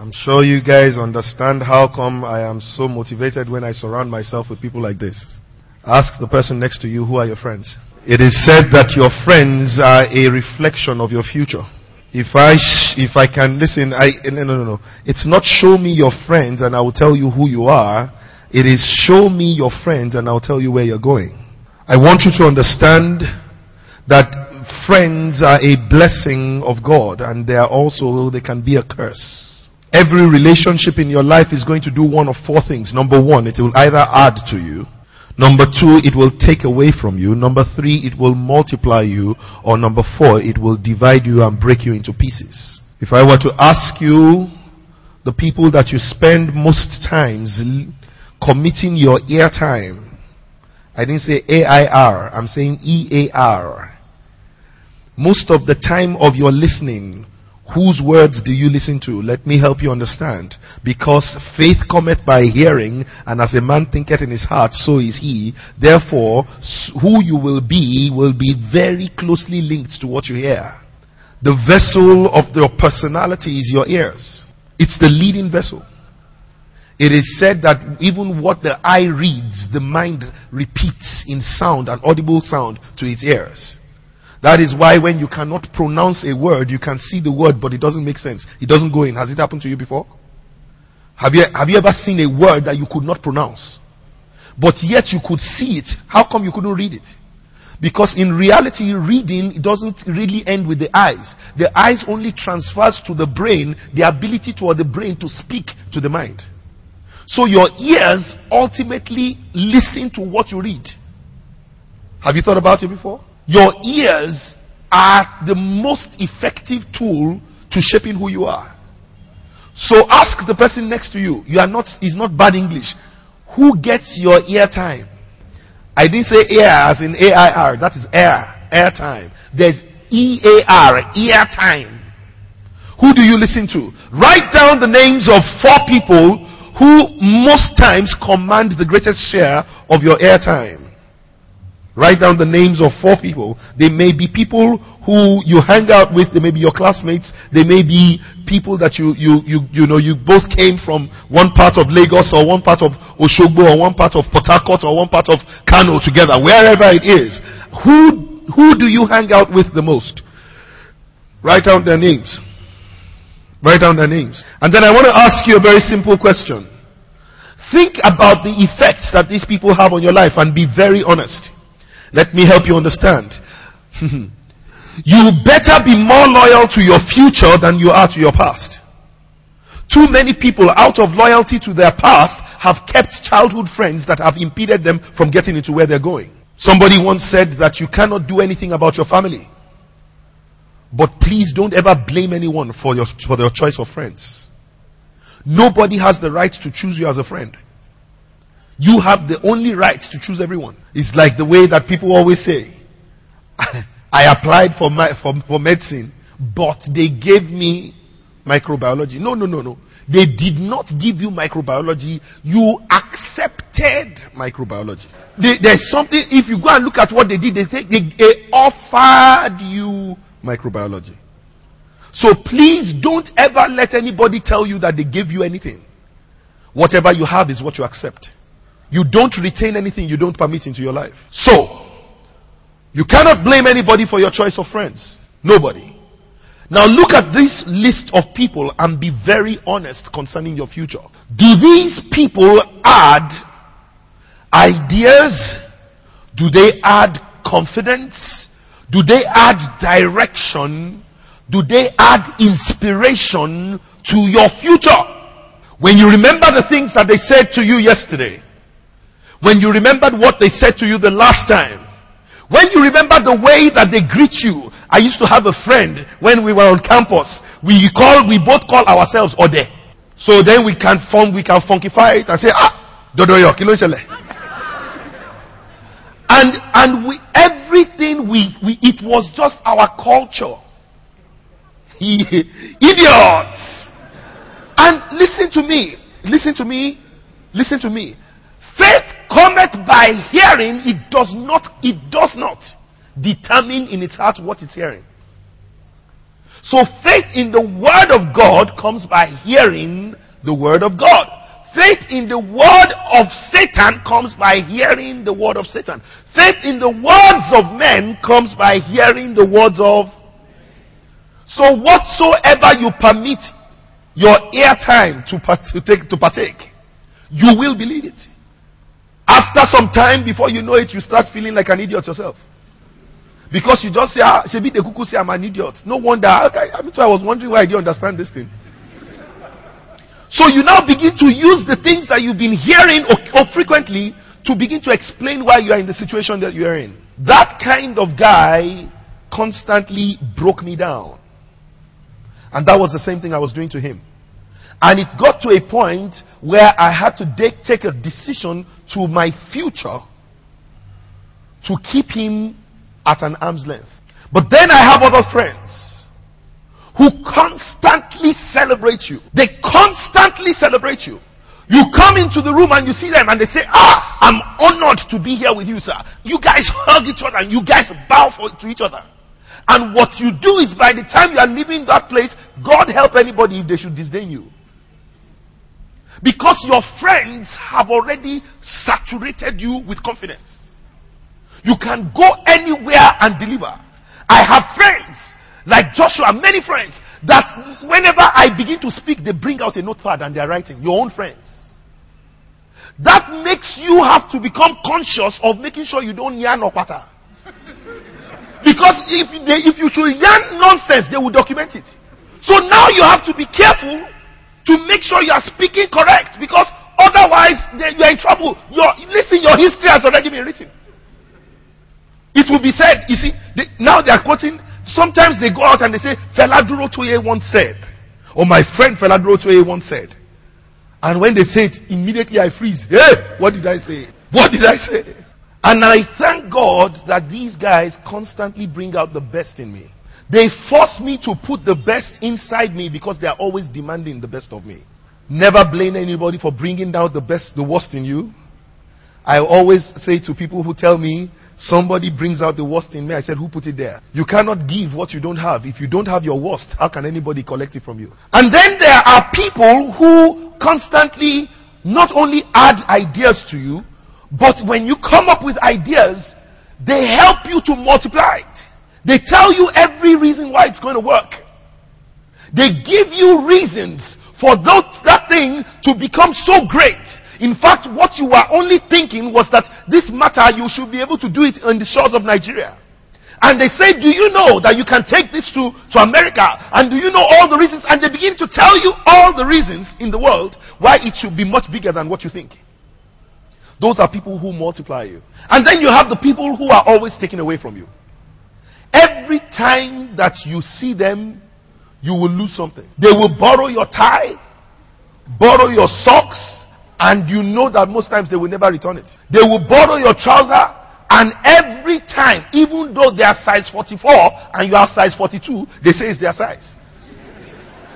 I'm sure you guys understand how come I am so motivated when I surround myself with people like this. Ask the person next to you, who are your friends? It is said that your friends are a reflection of your future. If I, sh- if I can listen, I, no, no, no, no. It's not show me your friends and I will tell you who you are. It is show me your friends and I'll tell you where you're going. I want you to understand that friends are a blessing of God and they are also, they can be a curse. Every relationship in your life is going to do one of four things. Number one, it will either add to you. Number two, it will take away from you. Number three, it will multiply you. Or number four, it will divide you and break you into pieces. If I were to ask you the people that you spend most times committing your ear time, I didn't say AIR, I'm saying EAR. Most of the time of your listening, Whose words do you listen to? Let me help you understand. Because faith cometh by hearing, and as a man thinketh in his heart, so is he. Therefore, who you will be will be very closely linked to what you hear. The vessel of your personality is your ears. It's the leading vessel. It is said that even what the eye reads, the mind repeats in sound, an audible sound to its ears. That is why when you cannot pronounce a word, you can see the word, but it doesn't make sense. It doesn't go in. Has it happened to you before? Have you, have you ever seen a word that you could not pronounce? But yet you could see it. How come you couldn't read it? Because in reality, reading it doesn't really end with the eyes. The eyes only transfers to the brain the ability for the brain to speak to the mind. So your ears ultimately listen to what you read. Have you thought about it before? Your ears are the most effective tool to shaping who you are. So ask the person next to you. You are not, is not bad English. Who gets your ear time? I didn't say air as in A-I-R. That is air. Air time. There's E-A-R. Ear time. Who do you listen to? Write down the names of four people who most times command the greatest share of your airtime. Write down the names of four people. They may be people who you hang out with. They may be your classmates. They may be people that you, you, you, you know, you both came from one part of Lagos or one part of Oshogbo or one part of Port Harcourt or one part of Kano together, wherever it is. Who, who do you hang out with the most? Write down their names. Write down their names. And then I want to ask you a very simple question. Think about the effects that these people have on your life and be very honest. Let me help you understand. you better be more loyal to your future than you are to your past. Too many people out of loyalty to their past have kept childhood friends that have impeded them from getting into where they're going. Somebody once said that you cannot do anything about your family. But please don't ever blame anyone for your, for their choice of friends. Nobody has the right to choose you as a friend. You have the only right to choose everyone. It's like the way that people always say, I applied for, my, for, for medicine, but they gave me microbiology. No, no, no, no. They did not give you microbiology. You accepted microbiology. They, there's something, if you go and look at what they did, they, say, they, they offered you microbiology. So please don't ever let anybody tell you that they gave you anything. Whatever you have is what you accept. You don't retain anything you don't permit into your life. So, you cannot blame anybody for your choice of friends. Nobody. Now look at this list of people and be very honest concerning your future. Do these people add ideas? Do they add confidence? Do they add direction? Do they add inspiration to your future? When you remember the things that they said to you yesterday, when you remembered what they said to you the last time. When you remember the way that they greet you. I used to have a friend when we were on campus. We call, we both call ourselves Ode. So then we can form, we can funkify it and say, ah, Dodoyo, kilo And, and we, everything we, we, it was just our culture. Idiots! And listen to me, listen to me, listen to me. Faith cometh by hearing, it does not, it does not determine in its heart what it's hearing. So faith in the word of God comes by hearing the word of God. Faith in the word of Satan comes by hearing the word of Satan. Faith in the words of men comes by hearing the words of. So whatsoever you permit your airtime to, to take to partake, you will believe it. After some time, before you know it, you start feeling like an idiot yourself. Because you just say, ah, Shebi the cuckoo say I'm an idiot. No wonder. I, I, I was wondering why I didn't understand this thing. So you now begin to use the things that you've been hearing or, or frequently to begin to explain why you are in the situation that you are in. That kind of guy constantly broke me down. And that was the same thing I was doing to him. And it got to a point where I had to de- take a decision to my future to keep him at an arm's length. But then I have other friends who constantly celebrate you. They constantly celebrate you. You come into the room and you see them and they say, ah, I'm honored to be here with you, sir. You guys hug each other and you guys bow for, to each other. And what you do is by the time you are leaving that place, God help anybody if they should disdain you. Because your friends have already saturated you with confidence. You can go anywhere and deliver. I have friends like Joshua, many friends that whenever I begin to speak, they bring out a notepad and they are writing. Your own friends. That makes you have to become conscious of making sure you don't yarn or patter. Because if they, if you should yarn nonsense, they will document it. So now you have to be careful to make sure you are speaking correct because otherwise you are in trouble. Your, listen, your history has already been written. It will be said, you see, they, now they are quoting, sometimes they go out and they say, Fela Durotoye once said, or my friend Fela Durotoye once said. And when they say it, immediately I freeze. Hey, what did I say? What did I say? And I thank God that these guys constantly bring out the best in me. They force me to put the best inside me because they are always demanding the best of me. Never blame anybody for bringing out the best, the worst in you. I always say to people who tell me somebody brings out the worst in me, I said, who put it there? You cannot give what you don't have. If you don't have your worst, how can anybody collect it from you? And then there are people who constantly not only add ideas to you, but when you come up with ideas, they help you to multiply. They tell you every reason why it's going to work. They give you reasons for that, that thing to become so great. In fact, what you were only thinking was that this matter, you should be able to do it on the shores of Nigeria. And they say, do you know that you can take this to, to America? And do you know all the reasons? And they begin to tell you all the reasons in the world why it should be much bigger than what you think. Those are people who multiply you. And then you have the people who are always taken away from you. Every time that you see them, you will lose something. They will borrow your tie, borrow your socks, and you know that most times they will never return it. They will borrow your trouser, and every time, even though they are size 44 and you are size 42, they say it's their size.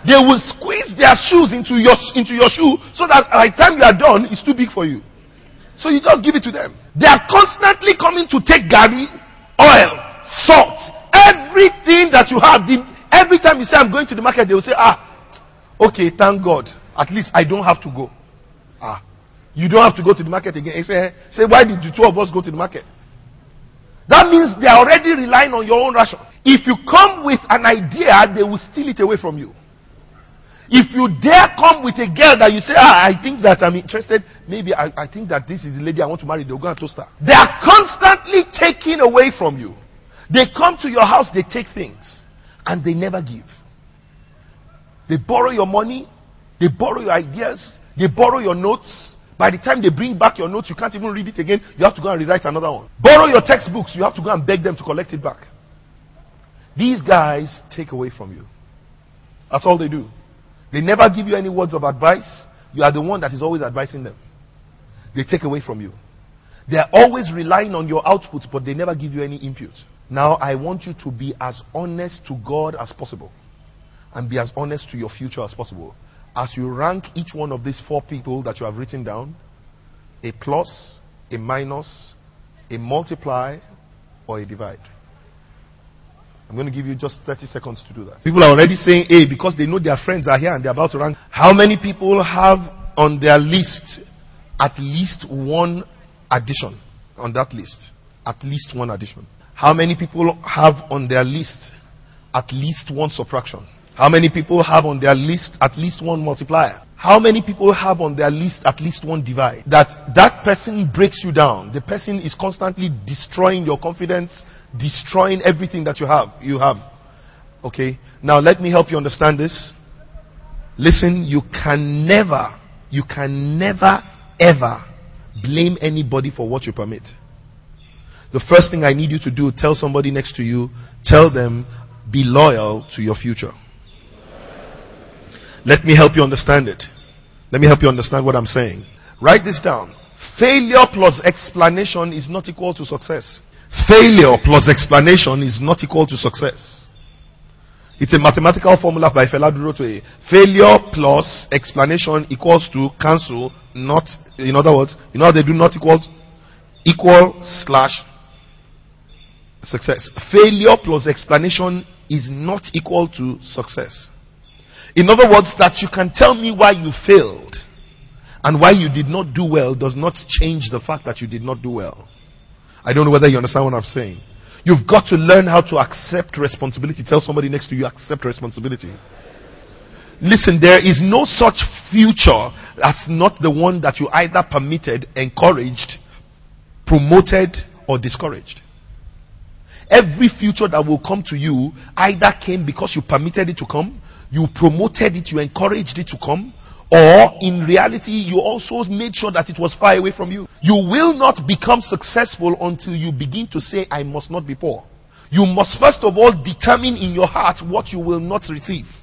They will squeeze their shoes into your, into your shoe so that by the time you are done, it's too big for you. So you just give it to them. They are constantly coming to take garri, oil, salt, everything that you have. The, every time you say, I'm going to the market, they will say, ah, okay, thank God. At least I don't have to go. Ah, you don't have to go to the market again. Say, say, why did the two of us go to the market? That means they are already relying on your own ration. If you come with an idea, they will steal it away from you. If you dare come with a girl that you say, ah, I think that I'm interested, maybe I, I think that this is the lady I want to marry, they'll go and toast her. They are constantly taking away from you. They come to your house, they take things, and they never give. They borrow your money, they borrow your ideas, they borrow your notes. By the time they bring back your notes, you can't even read it again. You have to go and rewrite another one. Borrow your textbooks, you have to go and beg them to collect it back. These guys take away from you. That's all they do. They never give you any words of advice. You are the one that is always advising them. They take away from you. They are always relying on your output, but they never give you any input. Now, I want you to be as honest to God as possible and be as honest to your future as possible. As you rank each one of these four people that you have written down a plus, a minus, a multiply, or a divide. I'm going to give you just 30 seconds to do that. People are already saying A because they know their friends are here and they're about to rank. How many people have on their list at least one addition on that list? At least one addition. How many people have on their list at least one subtraction? How many people have on their list at least one multiplier? How many people have on their list at least one divide? That that person breaks you down. The person is constantly destroying your confidence, destroying everything that you have. You have. Okay. Now let me help you understand this. Listen, you can never, you can never ever blame anybody for what you permit. The first thing I need you to do, tell somebody next to you, tell them, be loyal to your future. Let me help you understand it. Let me help you understand what I'm saying. Write this down. Failure plus explanation is not equal to success. Failure plus explanation is not equal to success. It's a mathematical formula by Fela. Failure plus explanation equals to cancel, not, in other words, you know they do not equal, equal slash success. Failure plus explanation is not equal to success. In other words, that you can tell me why you failed and why you did not do well does not change the fact that you did not do well. I don't know whether you understand what I'm saying. You've got to learn how to accept responsibility. Tell somebody next to you, accept responsibility. Listen, there is no such future as not the one that you either permitted, encouraged, promoted, or discouraged. Every future that will come to you either came because you permitted it to come, you promoted it, you encouraged it to come, or in reality, you also made sure that it was far away from you. You will not become successful until you begin to say, I must not be poor. You must first of all determine in your heart what you will not receive.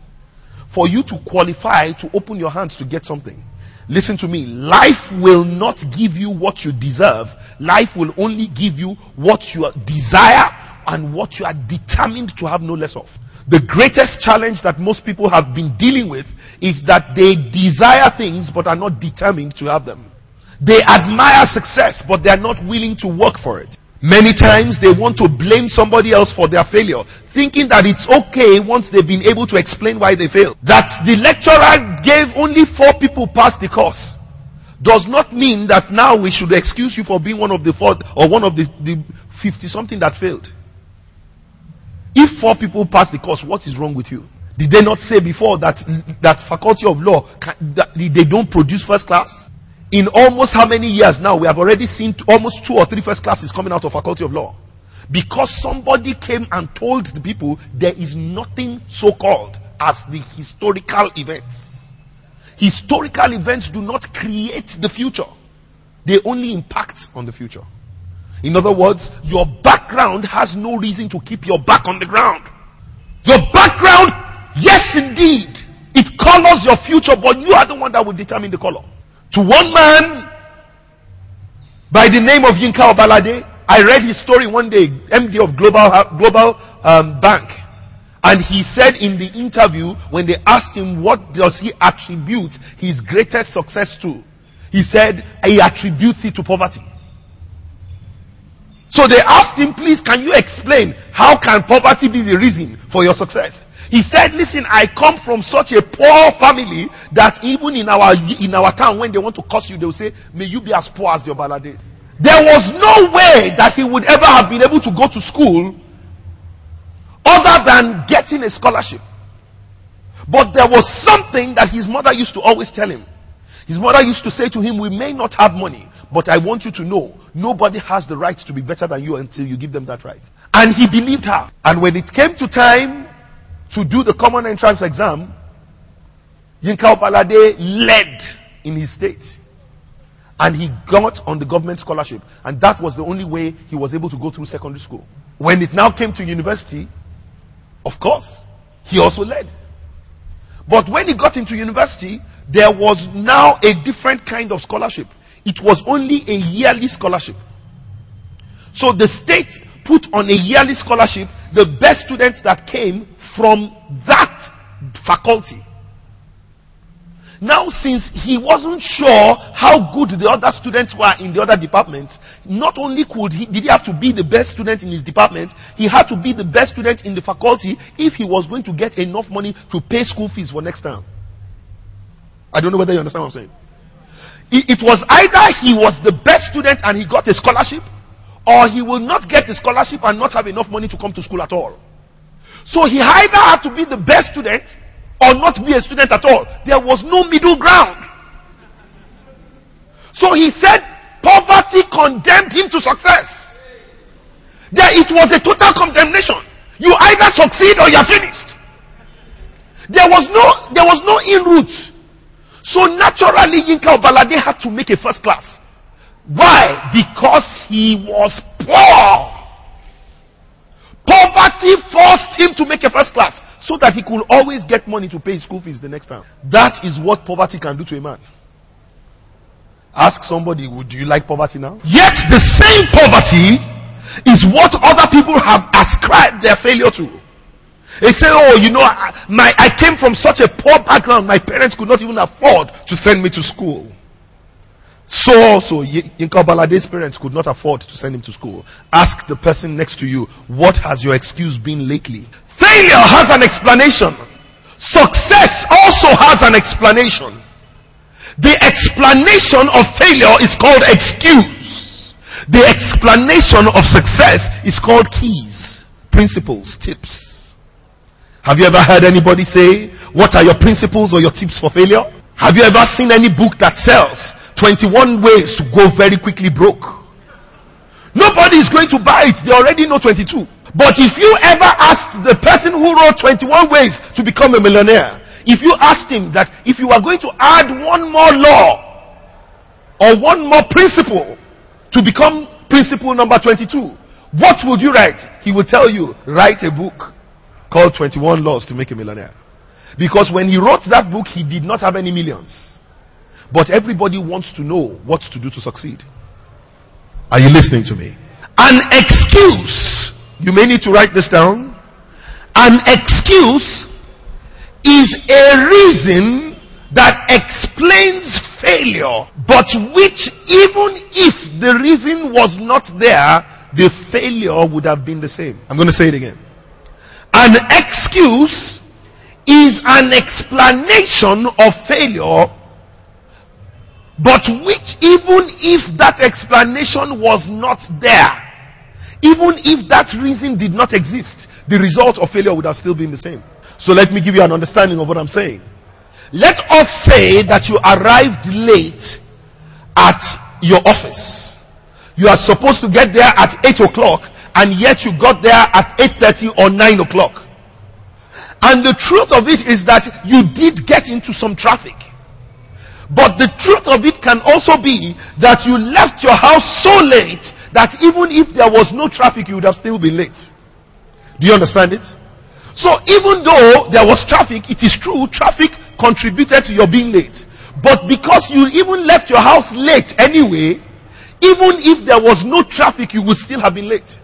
For you to qualify to open your hands to get something. Listen to me. Life will not give you what you deserve. Life will only give you what you desire and what you are determined to have no less of. The greatest challenge that most people have been dealing with is that they desire things but are not determined to have them. They admire success but they are not willing to work for it. Many times they want to blame somebody else for their failure, thinking that it's okay once they've been able to explain why they failed. That the lecturer gave only four people pass the course does not mean that now we should excuse you for being one of the four or one of the, the 50 something that failed. If four people pass the course, what is wrong with you? Did they not say before that that faculty of law that they don't produce first class? In almost how many years now we have already seen almost two or three first classes coming out of faculty of law because somebody came and told the people there is nothing so called as the historical events. Historical events do not create the future; they only impact on the future. In other words, your background has no reason to keep your back on the ground. Your background, yes indeed, it colors your future, but you are the one that will determine the color. To one man by the name of Yinka Obalade, I read his story one day, MD of Global, Global um, Bank. And he said in the interview, when they asked him what does he attribute his greatest success to, he said he attributes it to poverty. So they asked him, please, can you explain how can poverty be the reason for your success? He said, listen, I come from such a poor family that even in our, in our town, when they want to curse you, they'll say, may you be as poor as your balade. There was no way that he would ever have been able to go to school other than getting a scholarship. But there was something that his mother used to always tell him. His mother used to say to him, we may not have money, but I want you to know nobody has the right to be better than you until you give them that right. And he believed her. And when it came to time to do the common entrance exam, Yinka Obalade led in his state. And he got on the government scholarship. And that was the only way he was able to go through secondary school. When it now came to university, of course, he also led. But when he got into university, there was now a different kind of scholarship. It was only a yearly scholarship. So the state put on a yearly scholarship the best students that came from that faculty. Now, since he wasn't sure how good the other students were in the other departments, not only could he, did he have to be the best student in his department, he had to be the best student in the faculty if he was going to get enough money to pay school fees for next term. I don't know whether you understand what I'm saying. It, was either he was the best student and he got a scholarship, or he will not get the scholarship and not have enough money to come to school at all. So he either had to be the best student or not be a student at all. There was no middle ground. So he said poverty condemned him to success. There it was a total condemnation. You either succeed or you're finished. There was no, there was no in route. So naturally Yinka Obalade had to make a first class. Why? Because he was poor. Poverty forced him to make a first class so that he could always get money to pay his school fees the next time. That is what poverty can do to a man. Ask somebody, would you like poverty now? Yet the same poverty is what other people have ascribed their failure to. They say, oh, you know, I, my, I came from such a poor background, my parents could not even afford to send me to school. So also, Yinka Balade's parents could not afford to send him to school. Ask the person next to you, what has your excuse been lately? Failure has an explanation. Success also has an explanation. The explanation of failure is called excuse. The explanation of success is called keys, principles, tips. Have you ever heard anybody say, what are your principles or your tips for failure? Have you ever seen any book that sells 21 ways to go very quickly broke. Nobody is going to buy it. They already know 22. But if you ever asked the person who wrote 21 ways to become a millionaire, if you asked him that if you are going to add one more law or one more principle to become principle number 22, what would you write? He will tell you, write a book called 21 Laws to Make a Millionaire. Because when he wrote that book, he did not have any millions. But everybody wants to know what to do to succeed. Are you listening to me? An excuse, you may need to write this down. An excuse is a reason that explains failure, but which even if the reason was not there, the failure would have been the same. I'm going to say it again. An excuse is an explanation of failure but which even if that explanation was not there, even if that reason did not exist, the result of failure would have still been the same. So let me give you an understanding of what I'm saying. Let us say that you arrived late at your office. You are supposed to get there at 8 o'clock and yet you got there at 8.30 or 9 o'clock. And the truth of it is that you did get into some traffic. But the truth of it can also be that you left your house so late that even if there was no traffic, you would have still been late. Do you understand it? So even though there was traffic, it is true, traffic contributed to your being late. But because you even left your house late anyway, even if there was no traffic, you would still have been late.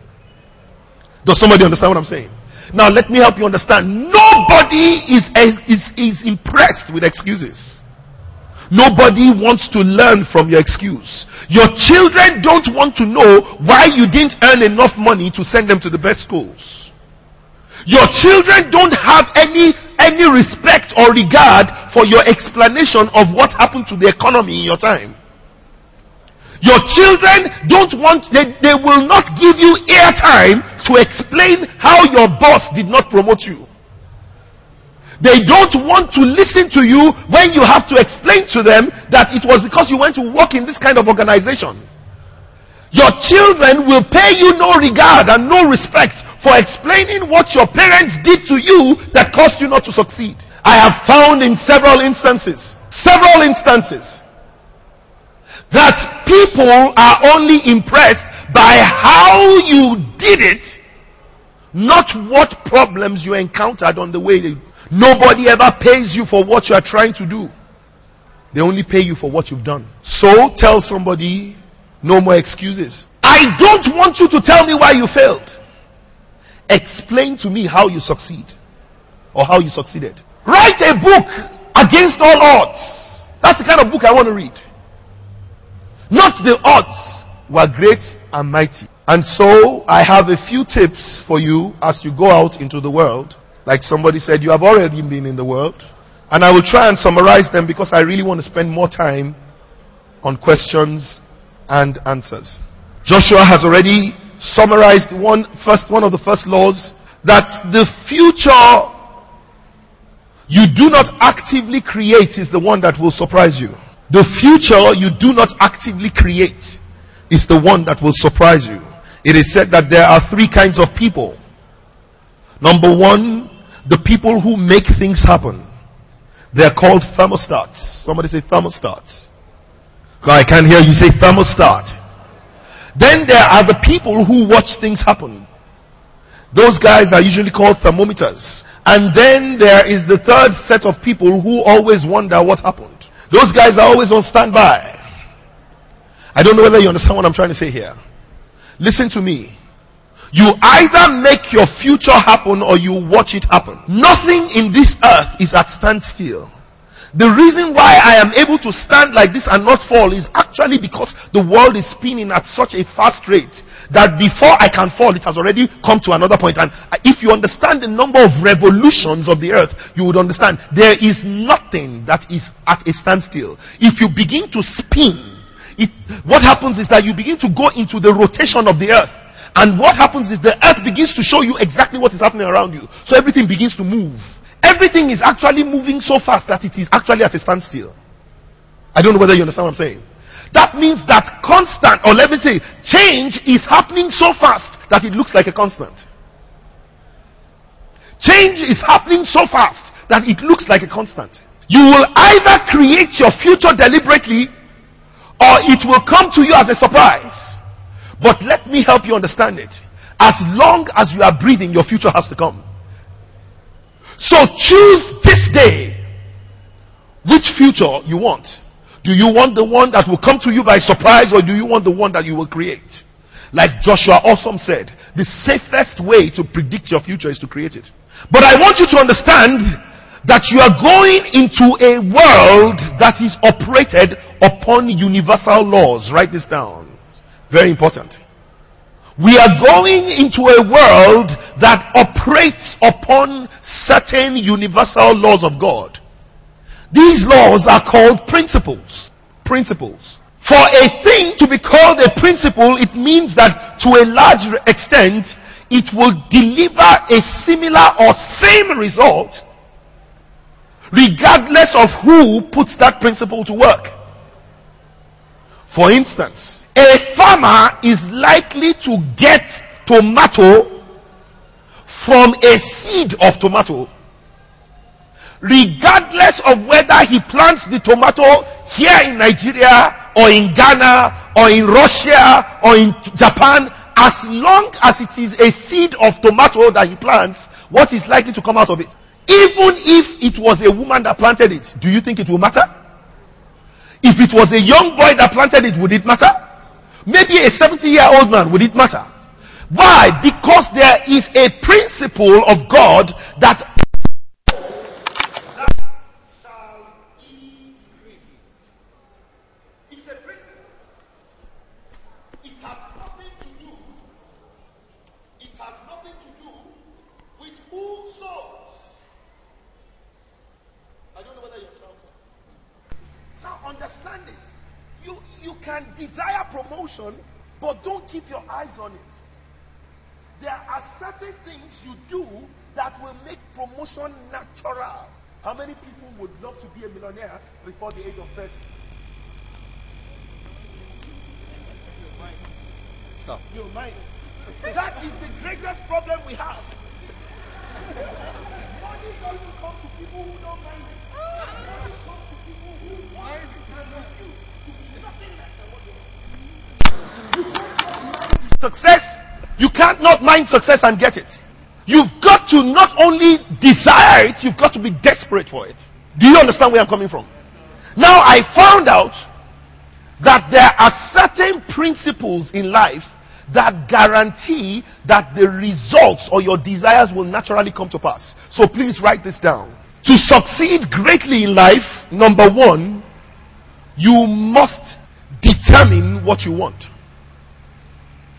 Does somebody understand what I'm saying? Now let me help you understand. Nobody is, is, is impressed with excuses. Nobody wants to learn from your excuse. Your children don't want to know why you didn't earn enough money to send them to the best schools. Your children don't have any, any respect or regard for your explanation of what happened to the economy in your time. Your children don't want, they, they will not give you airtime to explain how your boss did not promote you. They don't want to listen to you when you have to explain to them that it was because you went to work in this kind of organization. Your children will pay you no regard and no respect for explaining what your parents did to you that caused you not to succeed. I have found in several instances, several instances, that people are only impressed by how you did it, not what problems you encountered on the way Nobody ever pays you for what you are trying to do. They only pay you for what you've done. So tell somebody, no more excuses. I don't want you to tell me why you failed. Explain to me how you succeed or how you succeeded. Write a book against all odds That's the kind of book I want to read. Not the odds were great and mighty. And so I have a few tips for you as you go out into the world. Like somebody said, you have already been in the world. And I will try and summarize them because I really want to spend more time on questions and answers. Joshua has already summarized one first, one of the first laws that the future you do not actively create is the one that will surprise you. The future you do not actively create is the one that will surprise you. It is said that there are three kinds of people. Number one, the people who make things happen. They are called thermostats. Somebody say thermostats. I can't hear you say thermostat. Then there are the people who watch things happen. Those guys are usually called thermometers. And then there is the third set of people who always wonder what happened. Those guys are always on standby. I don't know whether you understand what I'm trying to say here. Listen to me. You either make your future happen or you watch it happen. Nothing in this earth is at standstill. The reason why I am able to stand like this and not fall is actually because the world is spinning at such a fast rate that before I can fall, it has already come to another point. And if you understand the number of revolutions of the earth, you would understand there is nothing that is at a standstill. If you begin to spin, it, what happens is that you begin to go into the rotation of the earth. And what happens is the earth begins to show you exactly what is happening around you. So everything begins to move. Everything is actually moving so fast that it is actually at a standstill. I don't know whether you understand what I'm saying. That means that constant, or let me say, change is happening so fast that it looks like a constant. Change is happening so fast that it looks like a constant. You will either create your future deliberately or it will come to you as a surprise. But let me help you understand it. As long as you are breathing, your future has to come. So choose this day which future you want. Do you want the one that will come to you by surprise or do you want the one that you will create? Like Joshua Awesome said, the safest way to predict your future is to create it. But I want you to understand that you are going into a world that is operated upon universal laws. Write this down. Very important. We are going into a world that operates upon certain universal laws of God. These laws are called principles. Principles. For a thing to be called a principle, it means that to a large extent, it will deliver a similar or same result regardless of who puts that principle to work. For instance, a farmer is likely to get tomato from a seed of tomato regardless of whether he plants the tomato here in Nigeria or in Ghana or in Russia or in Japan as long as it is a seed of tomato that he plants what is likely to come out of it even if it was a woman that planted it, do you think it will matter? If it was a young boy that planted it, would it matter? Maybe a 70 year old man, would it matter? Why? Because there is a principle of God that can desire promotion, but don't keep your eyes on it. There are certain things you do that will make promotion natural. How many people would love to be a millionaire before the age of 30? Stop. Your mind. That is the greatest problem we have. Money doesn't come to people who don't mind it. Money comes to people who want it Success, you can't not mind success and get it. You've got to not only desire it, you've got to be desperate for it. Do you understand where I'm coming from? Now I found out that there are certain principles in life that guarantee that the results or your desires will naturally come to pass. So please write this down. To succeed greatly in life, number one, You must determine what you want.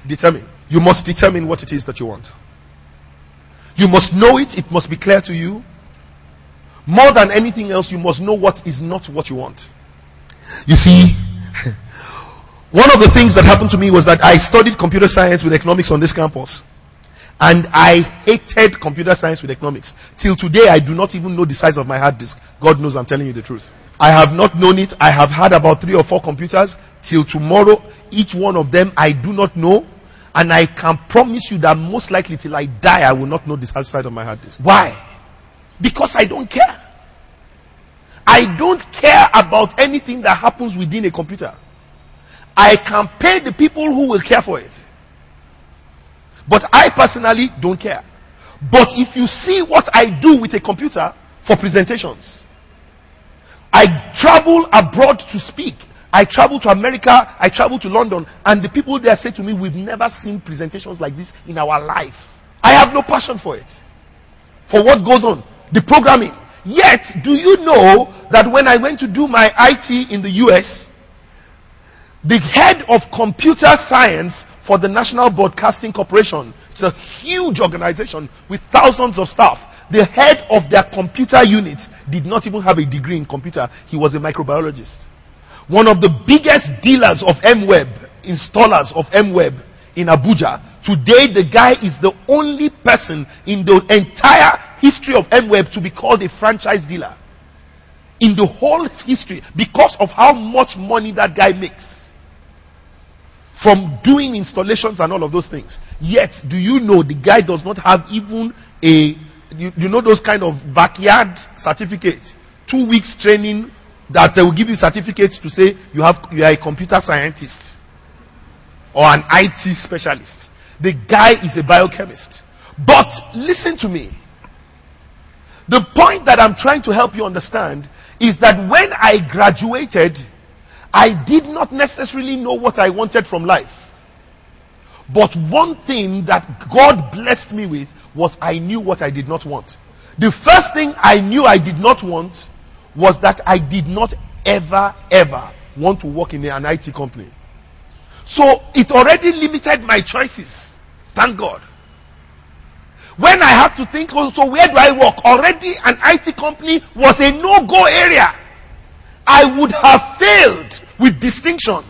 Determine. You must determine what it is that you want. You must know it, it must be clear to you. More than anything else, you must know what is not what you want. You see, one of the things that happened to me was that I studied computer science with economics on this campus. And I hated computer science with economics. Till today, I do not even know the size of my hard disk. God knows I'm telling you the truth. I have not known it. I have had about three or four computers. Till tomorrow, each one of them I do not know. And I can promise you that most likely till I die, I will not know the size of my hard disk. Why? Because I don't care. I don't care about anything that happens within a computer. I can pay the people who will care for it. But I personally don't care. But if you see what I do with a computer for presentations, I travel abroad to speak. I travel to America, I travel to London, and the people there say to me, We've never seen presentations like this in our life. I have no passion for it. For what goes on. The programming. Yet, do you know that when I went to do my IT in the US, the head of computer science for the National Broadcasting Corporation. It's a huge organization with thousands of staff. The head of their computer unit did not even have a degree in computer. He was a microbiologist. One of the biggest dealers of MWeb, installers of MWeb in Abuja. Today, the guy is the only person in the entire history of MWeb to be called a franchise dealer. In the whole history, because of how much money that guy makes from doing installations and all of those things. Yet, do you know the guy does not have even a, you, you know, those kind of backyard certificate, two weeks training that they will give you certificates to say you have, you are a computer scientist or an IT specialist. The guy is a biochemist. But listen to me. The point that I'm trying to help you understand is that when I graduated, I did not necessarily know what I wanted from life. But one thing that God blessed me with was I knew what I did not want. The first thing I knew I did not want was that I did not ever, ever want to work in an IT company. So it already limited my choices. Thank God. When I had to think oh, also, where do I work? Already an IT company was a no-go area. I would have failed with distinction.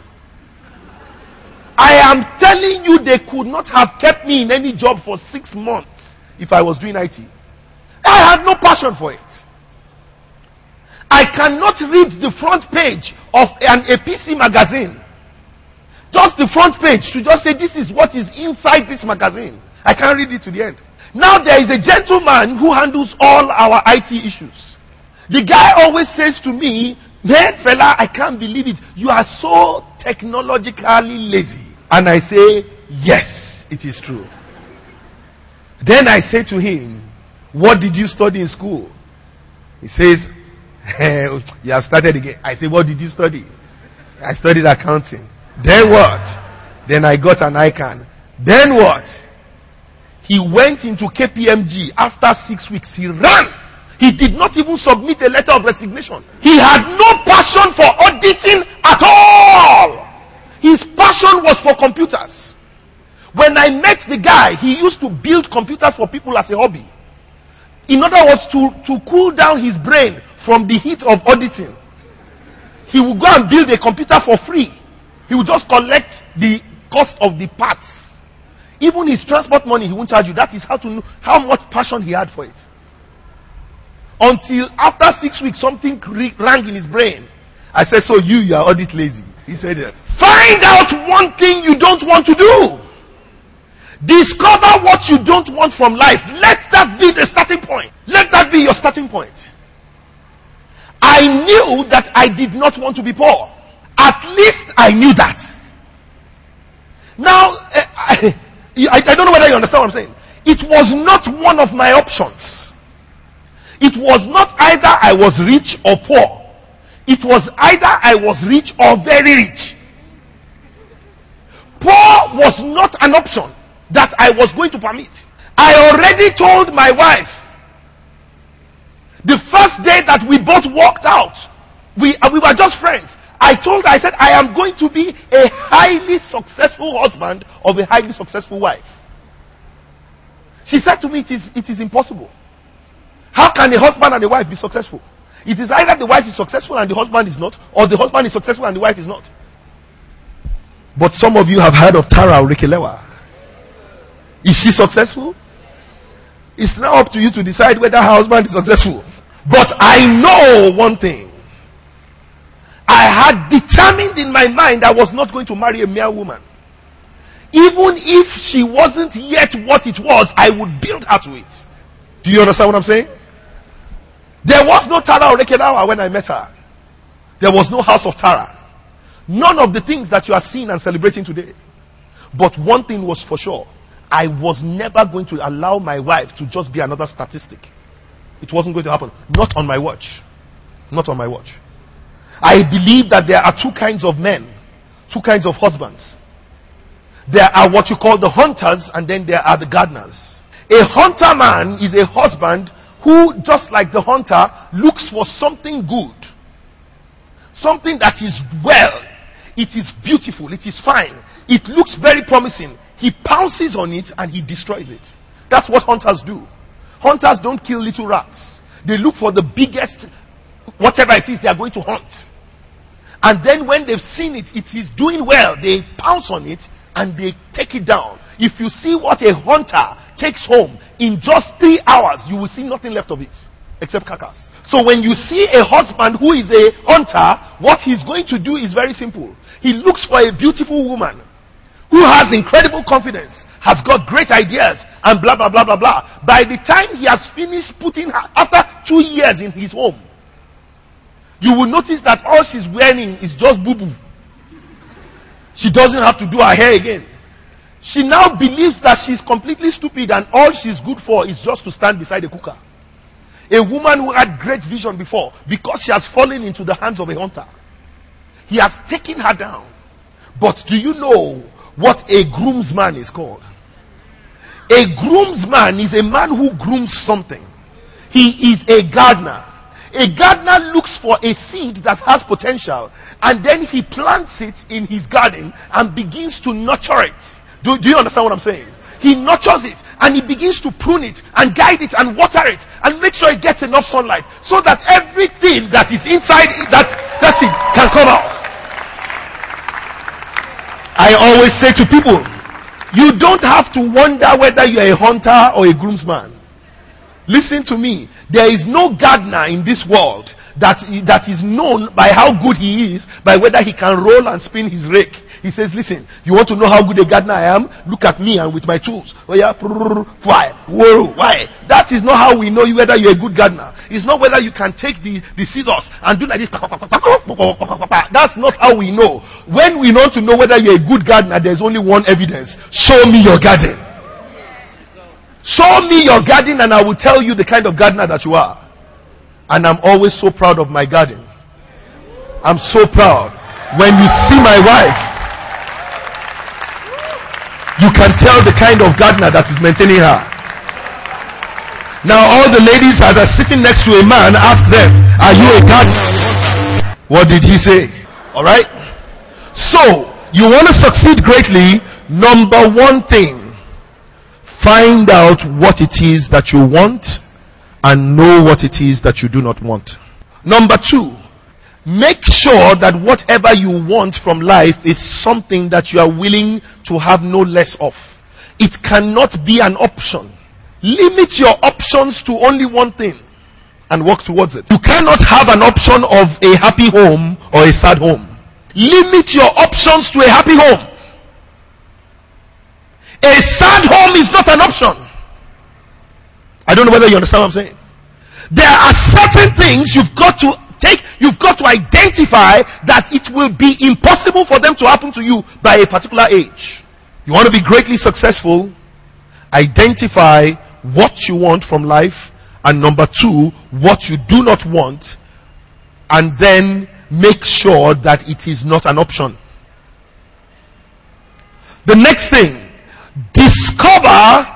I am telling you, they could not have kept me in any job for six months if I was doing IT. I had no passion for it. I cannot read the front page of an APC magazine. Just the front page to just say this is what is inside this magazine. I can't read it to the end. Now there is a gentleman who handles all our IT issues. The guy always says to me, Man, Fela, I can't believe it. You are so technologically lazy. And I say, Yes, it is true. Then I say to him, What did you study in school? He says, You have started again. I say, What did you study? I studied accounting. Then what? Then I got an ICAN. Then what? He went into KPMG after six weeks. He ran he did not even submit a letter of resignation. He had no passion for auditing at all. His passion was for computers. When I met the guy, he used to build computers for people as a hobby. In other words, to, to cool down his brain from the heat of auditing. He would go and build a computer for free. He would just collect the cost of the parts. Even his transport money, he won't charge you. That is how to know how much passion he had for it. Until after six weeks, something rang in his brain. I said, So you, you are audit lazy. He said, Find out one thing you don't want to do. Discover what you don't want from life. Let that be the starting point. Let that be your starting point. I knew that I did not want to be poor. At least I knew that. Now, eh, I, I, I don't know whether you understand what I'm saying. It was not one of my options. It was not either I was rich or poor. It was either I was rich or very rich. Poor was not an option that I was going to permit. I already told my wife the first day that we both walked out, we, uh, we were just friends. I told her, I said, I am going to be a highly successful husband of a highly successful wife. She said to me, it is, it is impossible. How can a husband and a wife be successful? It is either the wife is successful and the husband is not, or the husband is successful and the wife is not. But some of you have heard of Tara Orikelewa. Is she successful? It's now up to you to decide whether her husband is successful. But I know one thing. I had determined in my mind I was not going to marry a mere woman. Even if she wasn't yet what it was, I would build her to it. Do you understand what I'm saying? There was no Tara Orekelawa when I met her. There was no house of Tara. None of the things that you are seeing and celebrating today. But one thing was for sure. I was never going to allow my wife to just be another statistic. It wasn't going to happen. Not on my watch. Not on my watch. I believe that there are two kinds of men, two kinds of husbands. There are what you call the hunters, and then there are the gardeners. A hunter man is a husband who, just like the hunter, looks for something good. Something that is well. It is beautiful. It is fine. It looks very promising. He pounces on it and he destroys it. That's what hunters do. Hunters don't kill little rats. They look for the biggest, whatever it is they are going to hunt. And then when they've seen it, it is doing well, they pounce on it and they take it down. If you see what a hunter takes home in just three hours, you will see nothing left of it except carcass. So when you see a husband who is a hunter, what he's going to do is very simple. He looks for a beautiful woman who has incredible confidence, has got great ideas, and blah blah blah blah blah. By the time he has finished putting her, after two years in his home, you will notice that all she's wearing is just boo boo. She doesn't have to do her hair again. She now believes that she's completely stupid and all she's good for is just to stand beside a cooker. A woman who had great vision before, because she has fallen into the hands of a hunter, he has taken her down. But do you know what a groomsman is called? A groomsman is a man who grooms something. He is a gardener. A gardener looks for a seed that has potential and then he plants it in his garden and begins to nurture it. Do, do you understand what I'm saying? He nurtures it and he begins to prune it and guide it and water it and make sure it gets enough sunlight so that everything that is inside that, that seed can come out. I always say to people, you don't have to wonder whether you're a hunter or a groomsman. Listen to me. There is no gardener in this world that, that is known by how good he is, by whether he can roll and spin his rake. He says, listen, you want to know how good a gardener I am? Look at me and with my tools. Oh yeah, why? Whoa, why? That is not how we know whether you're a good gardener. It's not whether you can take the, the scissors and do like this. That's not how we know. When we want to know whether you're a good gardener, there's only one evidence. Show me your garden. Show me your garden and I will tell you the kind of gardener that you are. And I'm always so proud of my garden. I'm so proud. When you see my wife, you can tell the kind of gardener that is maintaining her. Now all the ladies that are sitting next to a man, ask them, are you a gardener? What did he say? Alright? So, you want to succeed greatly, number one thing, Find out what it is that you want and know what it is that you do not want. Number two, make sure that whatever you want from life is something that you are willing to have no less of. It cannot be an option. Limit your options to only one thing and work towards it. You cannot have an option of a happy home or a sad home. Limit your options to a happy home. A sad home is not an option. I don't know whether you understand what I'm saying. There are certain things you've got to take, you've got to identify that it will be impossible for them to happen to you by a particular age. You want to be greatly successful? Identify what you want from life and number two, what you do not want and then make sure that it is not an option. The next thing discover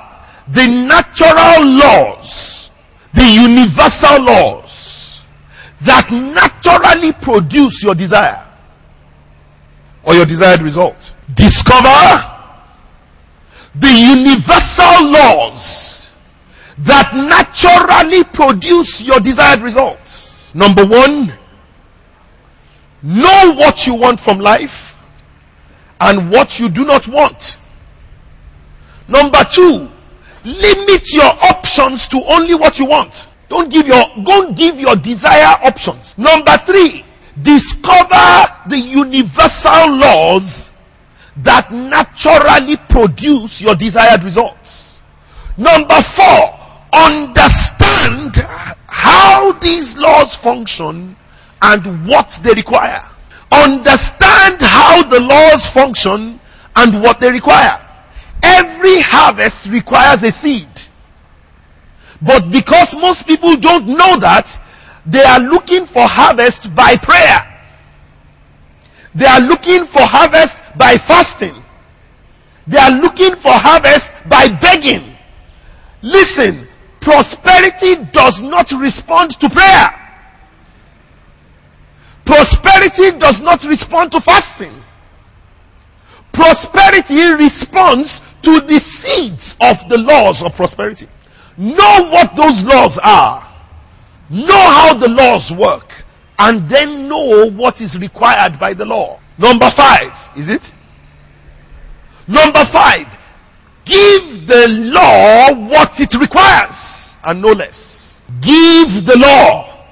the natural laws, the universal laws that naturally produce your desire. or your desired result. Discover the universal laws that naturally produce your desired results. Number one, know what you want from life and what you do not want. Number two, limit your options to only what you want. Don't give your, don't give your desire options. Number three, discover the universal laws that naturally produce your desired results. Number four, understand how these laws function and what they require. Understand how the laws function and what they require. Every harvest requires a seed. But because most people don't know that, they are looking for harvest by prayer. They are looking for harvest by fasting. They are looking for harvest by begging. Listen, prosperity does not respond to prayer. Prosperity does not respond to fasting. Prosperity responds to the seeds of the laws of prosperity. Know what those laws are. Know how the laws work. And then know what is required by the law. Number five, is it? Number five, give the law what it requires and no less. Give the law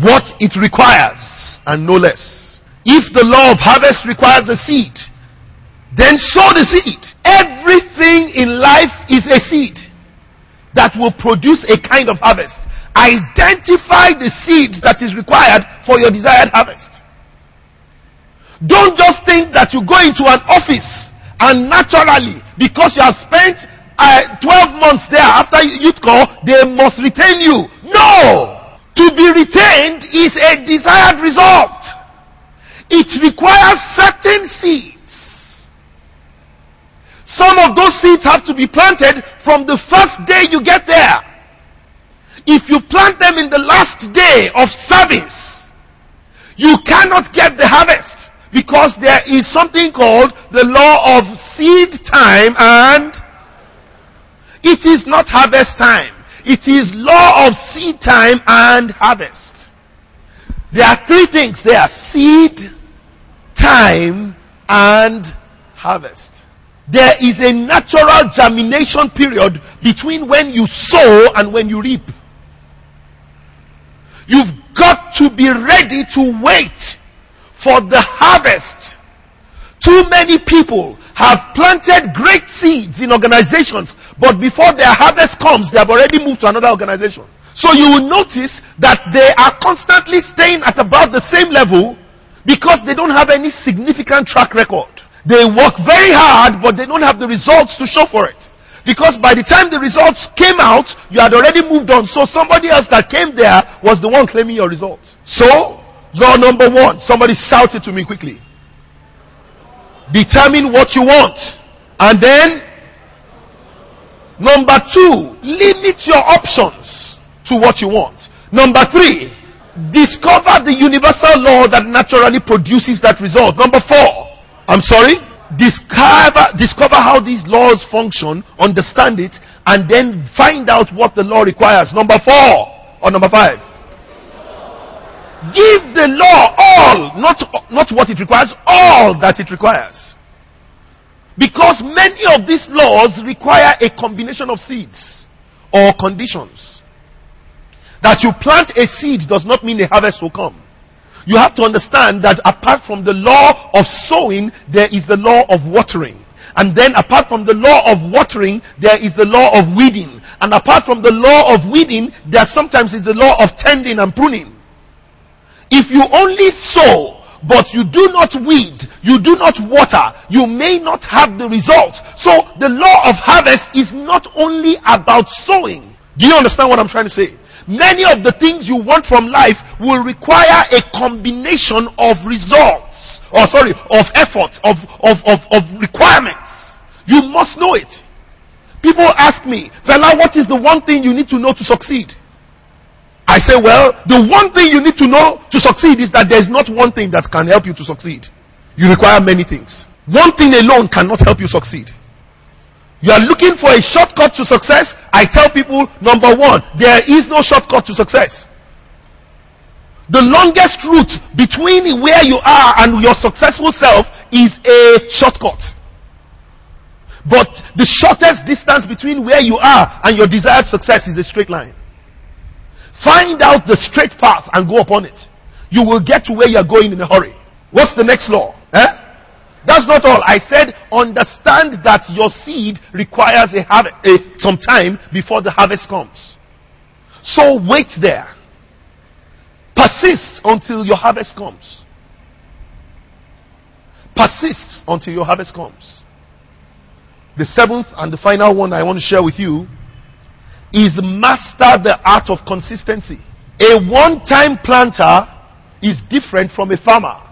what it requires and no less. If the law of harvest requires a seed, then sow the seed. Everything in life is a seed that will produce a kind of harvest. Identify the seed that is required for your desired harvest. Don't just think that you go into an office and naturally, because you have spent uh, 12 months there after youth corps, they must retain you. No! To be retained is a desired result. It requires certain seeds. Some of those seeds have to be planted from the first day you get there. If you plant them in the last day of service, you cannot get the harvest because there is something called the law of seed time and it is not harvest time. It is law of seed time and harvest. There are three things there. Seed, time, and harvest. There is a natural germination period between when you sow and when you reap. You've got to be ready to wait for the harvest. Too many people have planted great seeds in organizations, but before their harvest comes, they have already moved to another organization. So you will notice that they are constantly staying at about the same level because they don't have any significant track record. They work very hard, but they don't have the results to show for it. Because by the time the results came out, you had already moved on. So somebody else that came there was the one claiming your results. So, law number one, somebody shout it to me quickly. Determine what you want. And then, number two, limit your options to what you want. Number three, discover the universal law that naturally produces that result. Number four, I'm sorry, discover discover how these laws function, understand it, and then find out what the law requires. Number four or number five. Give the law all, not, not what it requires, all that it requires. Because many of these laws require a combination of seeds or conditions. That you plant a seed does not mean a harvest will come. You have to understand that apart from the law of sowing, there is the law of watering. And then apart from the law of watering, there is the law of weeding. And apart from the law of weeding, there sometimes is the law of tending and pruning. If you only sow, but you do not weed, you do not water, you may not have the result. So the law of harvest is not only about sowing. Do you understand what I'm trying to say? Many of the things you want from life will require a combination of results, or sorry, of efforts, of, of, of, of requirements. You must know it. People ask me, Fela, what is the one thing you need to know to succeed? I say, well, the one thing you need to know to succeed is that there is not one thing that can help you to succeed. You require many things. One thing alone cannot help you succeed. You are looking for a shortcut to success. I tell people, number one, there is no shortcut to success. The longest route between where you are and your successful self is a shortcut. But the shortest distance between where you are and your desired success is a straight line. Find out the straight path and go upon it. You will get to where you are going in a hurry. What's the next law? Eh? That's not all. I said understand that your seed requires a, a some time before the harvest comes. So wait there. Persist until your harvest comes. Persist until your harvest comes. The seventh and the final one I want to share with you is master the art of consistency. A one-time planter is different from a farmer.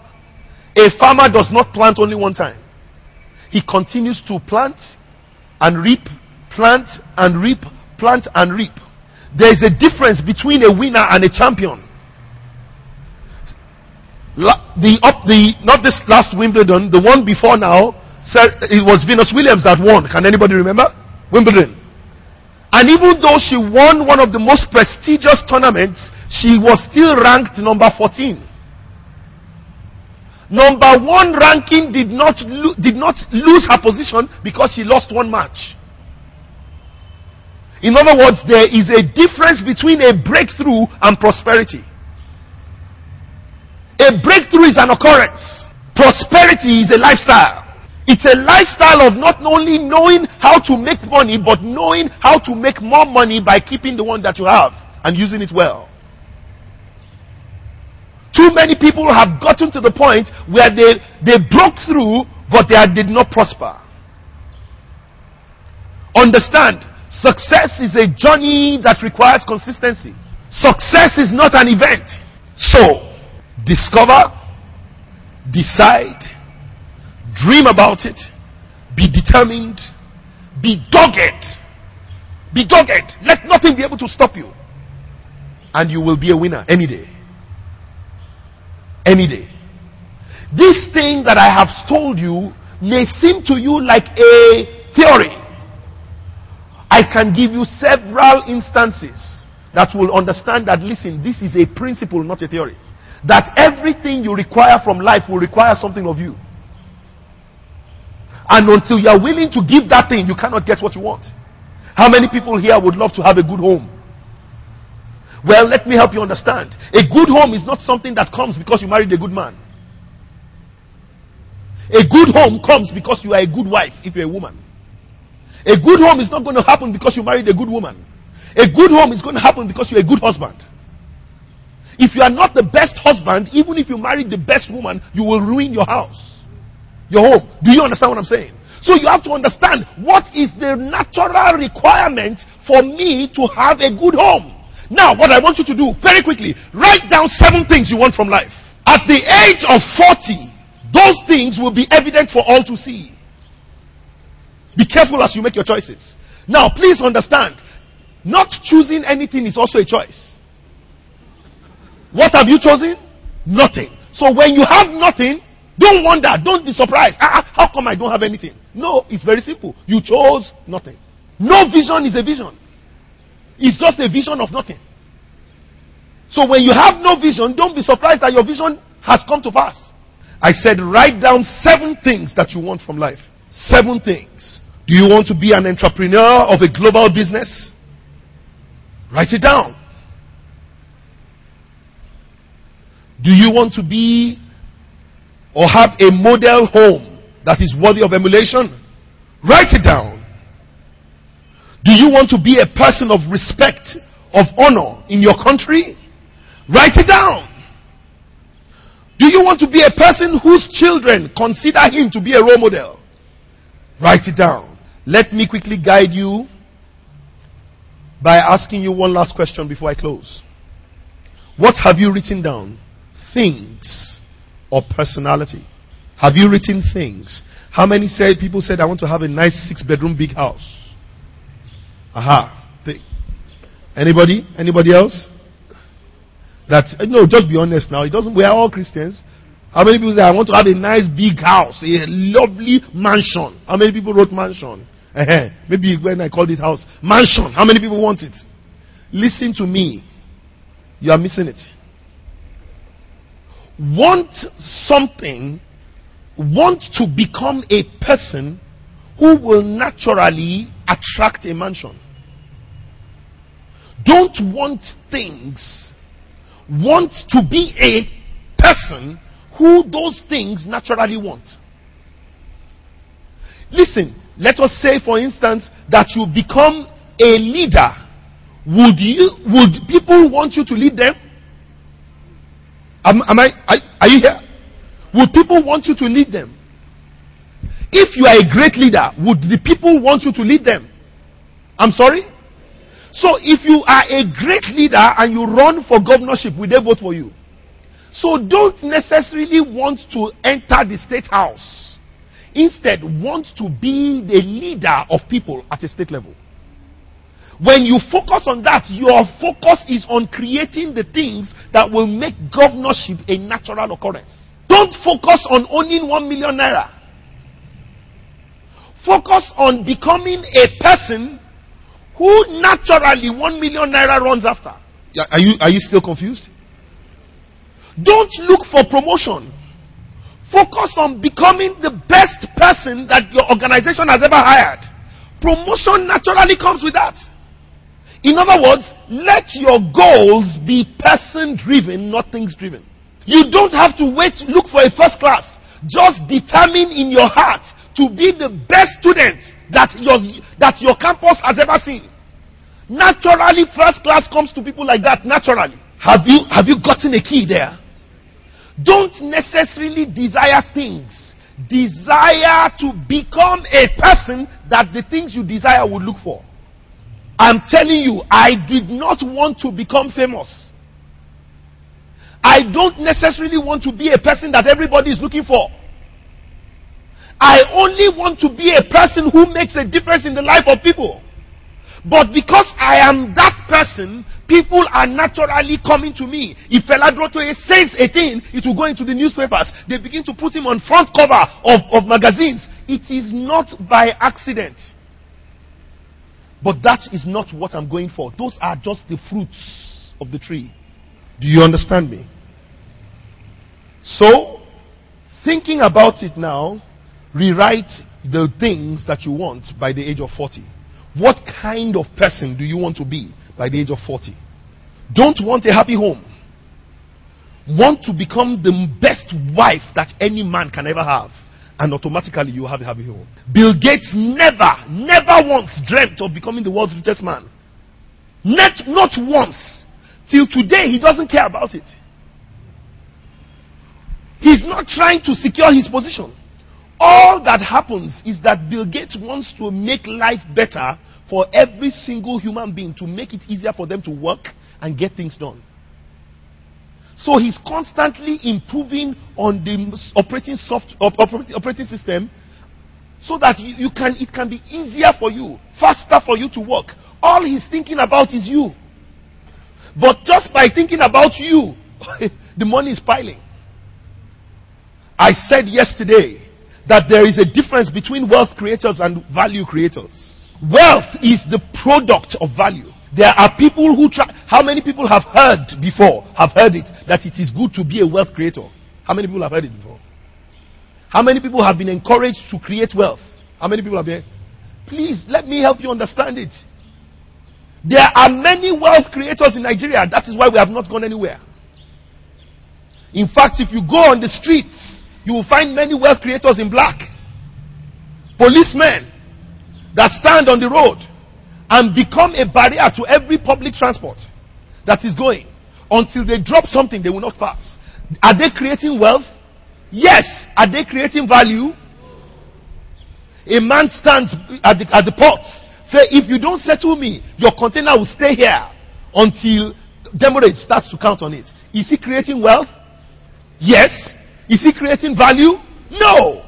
A farmer does not plant only one time. He continues to plant and reap, plant and reap, plant and reap. There is a difference between a winner and a champion. La- the up the not this last Wimbledon, the one before now, said it was Venus Williams that won. Can anybody remember? Wimbledon. And even though she won one of the most prestigious tournaments, she was still ranked number 14. Number one ranking did not, lo- did not lose her position because she lost one match. In other words, there is a difference between a breakthrough and prosperity. A breakthrough is an occurrence. Prosperity is a lifestyle. It's a lifestyle of not only knowing how to make money, but knowing how to make more money by keeping the one that you have and using it well. Too many people have gotten to the point where they, they broke through, but they did not prosper. Understand, success is a journey that requires consistency. Success is not an event. So, discover, decide, dream about it, be determined, be dogged. Be dogged. Let nothing be able to stop you. And you will be a winner any day any day. This thing that I have told you may seem to you like a theory. I can give you several instances that will understand that listen, this is a principle, not a theory. That everything you require from life will require something of you. And until you are willing to give that thing, you cannot get what you want. How many people here would love to have a good home? Well, let me help you understand. A good home is not something that comes because you married a good man. A good home comes because you are a good wife if you're a woman. A good home is not going to happen because you married a good woman. A good home is going to happen because you're a good husband. If you are not the best husband, even if you married the best woman, you will ruin your house, your home. Do you understand what I'm saying? So you have to understand what is the natural requirement for me to have a good home. Now, what I want you to do very quickly, write down seven things you want from life. At the age of 40, those things will be evident for all to see. Be careful as you make your choices. Now, please understand, not choosing anything is also a choice. What have you chosen? Nothing. So when you have nothing, don't wonder, don't be surprised. Ah, ah how come I don't have anything? No, it's very simple. You chose nothing. No vision is a vision. It's just a vision of nothing. So when you have no vision, don't be surprised that your vision has come to pass. I said, write down seven things that you want from life. Seven things. Do you want to be an entrepreneur of a global business? Write it down. Do you want to be or have a model home that is worthy of emulation? Write it down. Do you want to be a person of respect, of honor in your country? Write it down. Do you want to be a person whose children consider him to be a role model? Write it down. Let me quickly guide you by asking you one last question before I close. What have you written down? Things or personality? Have you written things? How many say people said I want to have a nice six bedroom big house? Aha. Anybody? Anybody else? That no, just be honest now. It doesn't. We are all Christians. How many people say, I want to have a nice big house, a lovely mansion? How many people wrote mansion? uh Maybe when I called it house. Mansion. How many people want it? Listen to me. You are missing it. Want something, want to become a person who will naturally attract a mansion. Don't want things. Want to be a person who those things naturally want. Listen, let us say, for instance, that you become a leader. Would you, would people want you to lead them? Am, am I, are, are you here? Would people want you to lead them? If you are a great leader, would the people want you to lead them? I'm sorry? So if you are a great leader and you run for governorship, will they vote for you? So don't necessarily want to enter the state house. Instead, want to be the leader of people at a state level. When you focus on that, your focus is on creating the things that will make governorship a natural occurrence. Don't focus on owning one million naira. Focus on becoming a person who naturally one million naira runs after. Are you, are you still confused? Don't look for promotion. Focus on becoming the best person that your organization has ever hired. Promotion naturally comes with that. In other words, let your goals be person driven, not things driven. You don't have to wait, to look for a first class. Just determine in your heart to be the best student that your, that your campus has ever seen. Naturally, first class comes to people like that naturally. Have you, have you gotten a key there? Don't necessarily desire things. Desire to become a person that the things you desire will look for. I'm telling you, I did not want to become famous. I don't necessarily want to be a person that everybody is looking for. I only want to be a person who makes a difference in the life of people. But because I am that person, people are naturally coming to me. If Fela Durotoye says a thing, it will go into the newspapers. They begin to put him on front cover of, of magazines. It is not by accident. But that is not what I'm going for. Those are just the fruits of the tree. Do you understand me? So, thinking about it now, rewrite the things that you want by the age of 40. What kind of person do you want to be by the age of 40? Don't want a happy home. Want to become the best wife that any man can ever have. And automatically you have a happy home. Bill Gates never, never once dreamt of becoming the world's richest man. Not, not once. Till today, he doesn't care about it. He's not trying to secure his position. All that happens is that Bill Gates wants to make life better for every single human being to make it easier for them to work and get things done. So he's constantly improving on the operating soft operating, system so that you, you can it can be easier for you, faster for you to work. All he's thinking about is you. But just by thinking about you, the money is piling. I said yesterday that there is a difference between wealth creators and value creators. Wealth is the product of value. There are people who try. How many people have heard before, have heard it, that it is good to be a wealth creator? How many people have heard it before? How many people have been encouraged to create wealth? How many people have been? Please let me help you understand it. There are many wealth creators in Nigeria. That is why we have not gone anywhere. In fact, if you go on the streets, you will find many wealth creators in black. Policemen that stand on the road and become a barrier to every public transport that is going. Until they drop something, they will not pass. Are they creating wealth? Yes. Are they creating value? A man stands at the, at the ports. Say, if you don't settle me, your container will stay here until demurrage starts to count on it. Is he creating wealth? Yes. Is he creating value? No.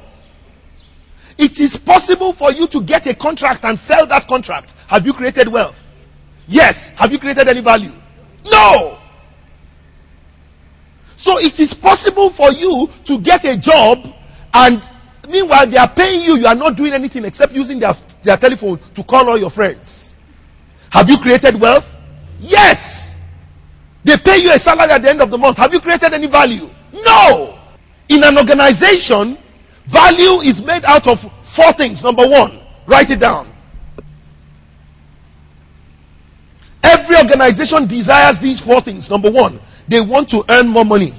It is possible for you to get a contract and sell that contract. Have you created wealth? Yes. Have you created any value? No. So it is possible for you to get a job and meanwhile they are paying you, you are not doing anything except using their, their telephone to call all your friends. Have you created wealth? Yes. They pay you a salary at the end of the month. Have you created any value? No. In an organization, value is made out of four things. Number one, write it down. Every organization desires these four things. Number one, they want to earn more money.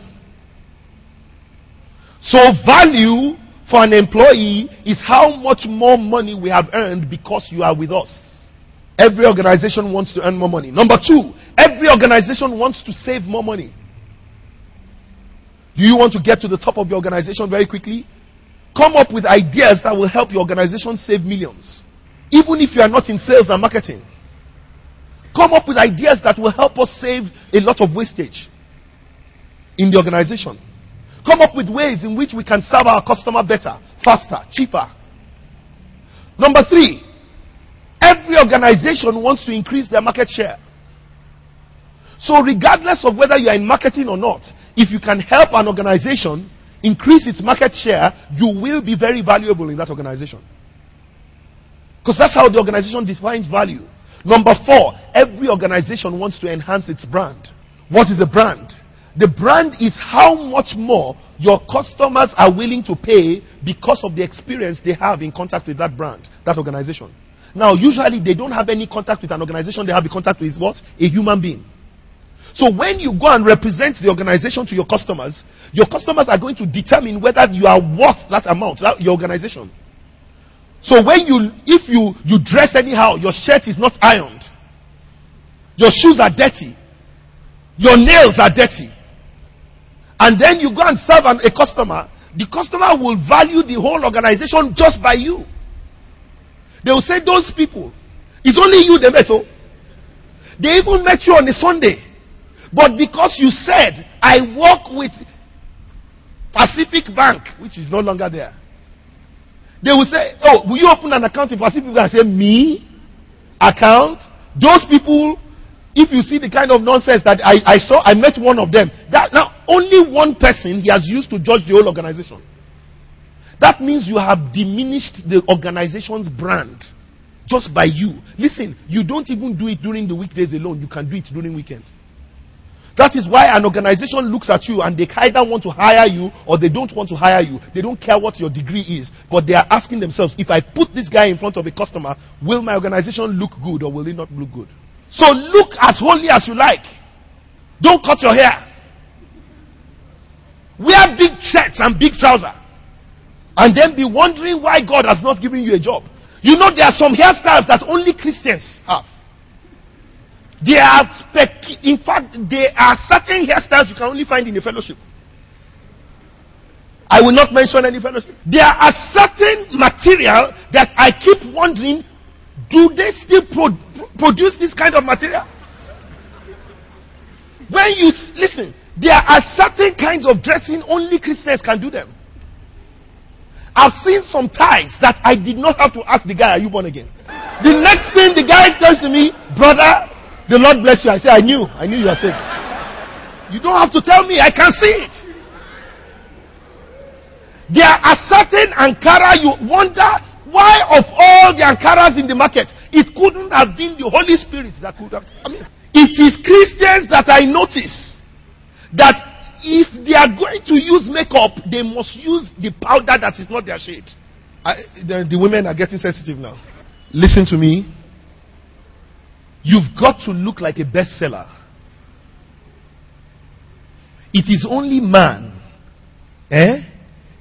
So value for an employee is how much more money we have earned because you are with us. Every organization wants to earn more money. Number two, every organization wants to save more money. Do you want to get to the top of your organization very quickly? Come up with ideas that will help your organization save millions. Even if you are not in sales and marketing. Come up with ideas that will help us save a lot of wastage in the organization. Come up with ways in which we can serve our customer better, faster, cheaper. Number three, every organization wants to increase their market share. So, regardless of whether you are in marketing or not, if you can help an organization increase its market share, you will be very valuable in that organization. Because that's how the organization defines value. Number four, every organization wants to enhance its brand. What is a brand? The brand is how much more your customers are willing to pay because of the experience they have in contact with that brand, that organization. Now, usually they don't have any contact with an organization, they have a contact with what? A human being. So when you go and represent the organization to your customers, your customers are going to determine whether you are worth that amount, that your organization. So when you, if you, you dress anyhow, your shirt is not ironed, your shoes are dirty, your nails are dirty, and then you go and serve an, a customer, the customer will value the whole organization just by you. They will say, Those people, it's only you they met. Oh. They even met you on a Sunday. But because you said, I work with Pacific Bank, which is no longer there, they will say, Oh, will you open an account in Pacific Bank? I say, Me? Account? Those people, if you see the kind of nonsense that I, I saw, I met one of them. That now only one person he has used to judge the whole organization. That means you have diminished the organization's brand just by you. Listen, you don't even do it during the weekdays alone. You can do it during weekend. That is why an organization looks at you and they either want to hire you or they don't want to hire you. They don't care what your degree is, but they are asking themselves, if I put this guy in front of a customer, will my organization look good or will it not look good? So look as holy as you like. Don't cut your hair. Wear big shirts and big trousers. And then be wondering why God has not given you a job. You know, there are some hairstyles that only Christians have. There are, spec- in fact, there are certain hairstyles you can only find in a fellowship. I will not mention any fellowship. There are certain material that I keep wondering, do they still pro- produce this kind of material? When you listen, there are certain kinds of dressing only Christians can do them. I've seen some ties that I did not have to ask the guy, Are you born again? The next thing the guy tells to me, Brother, the Lord bless you. I say, I knew, I knew you are saved. You don't have to tell me, I can see it. There are certain Ankara you wonder why of all the Ankaras in the market, it couldn't have been the Holy Spirit that could have. I mean, it is Christians that I notice that if they are going to use makeup, they must use the powder that is not their shade. I, the, the women are getting sensitive now. Listen to me. You've got to look like a bestseller. It is only man eh,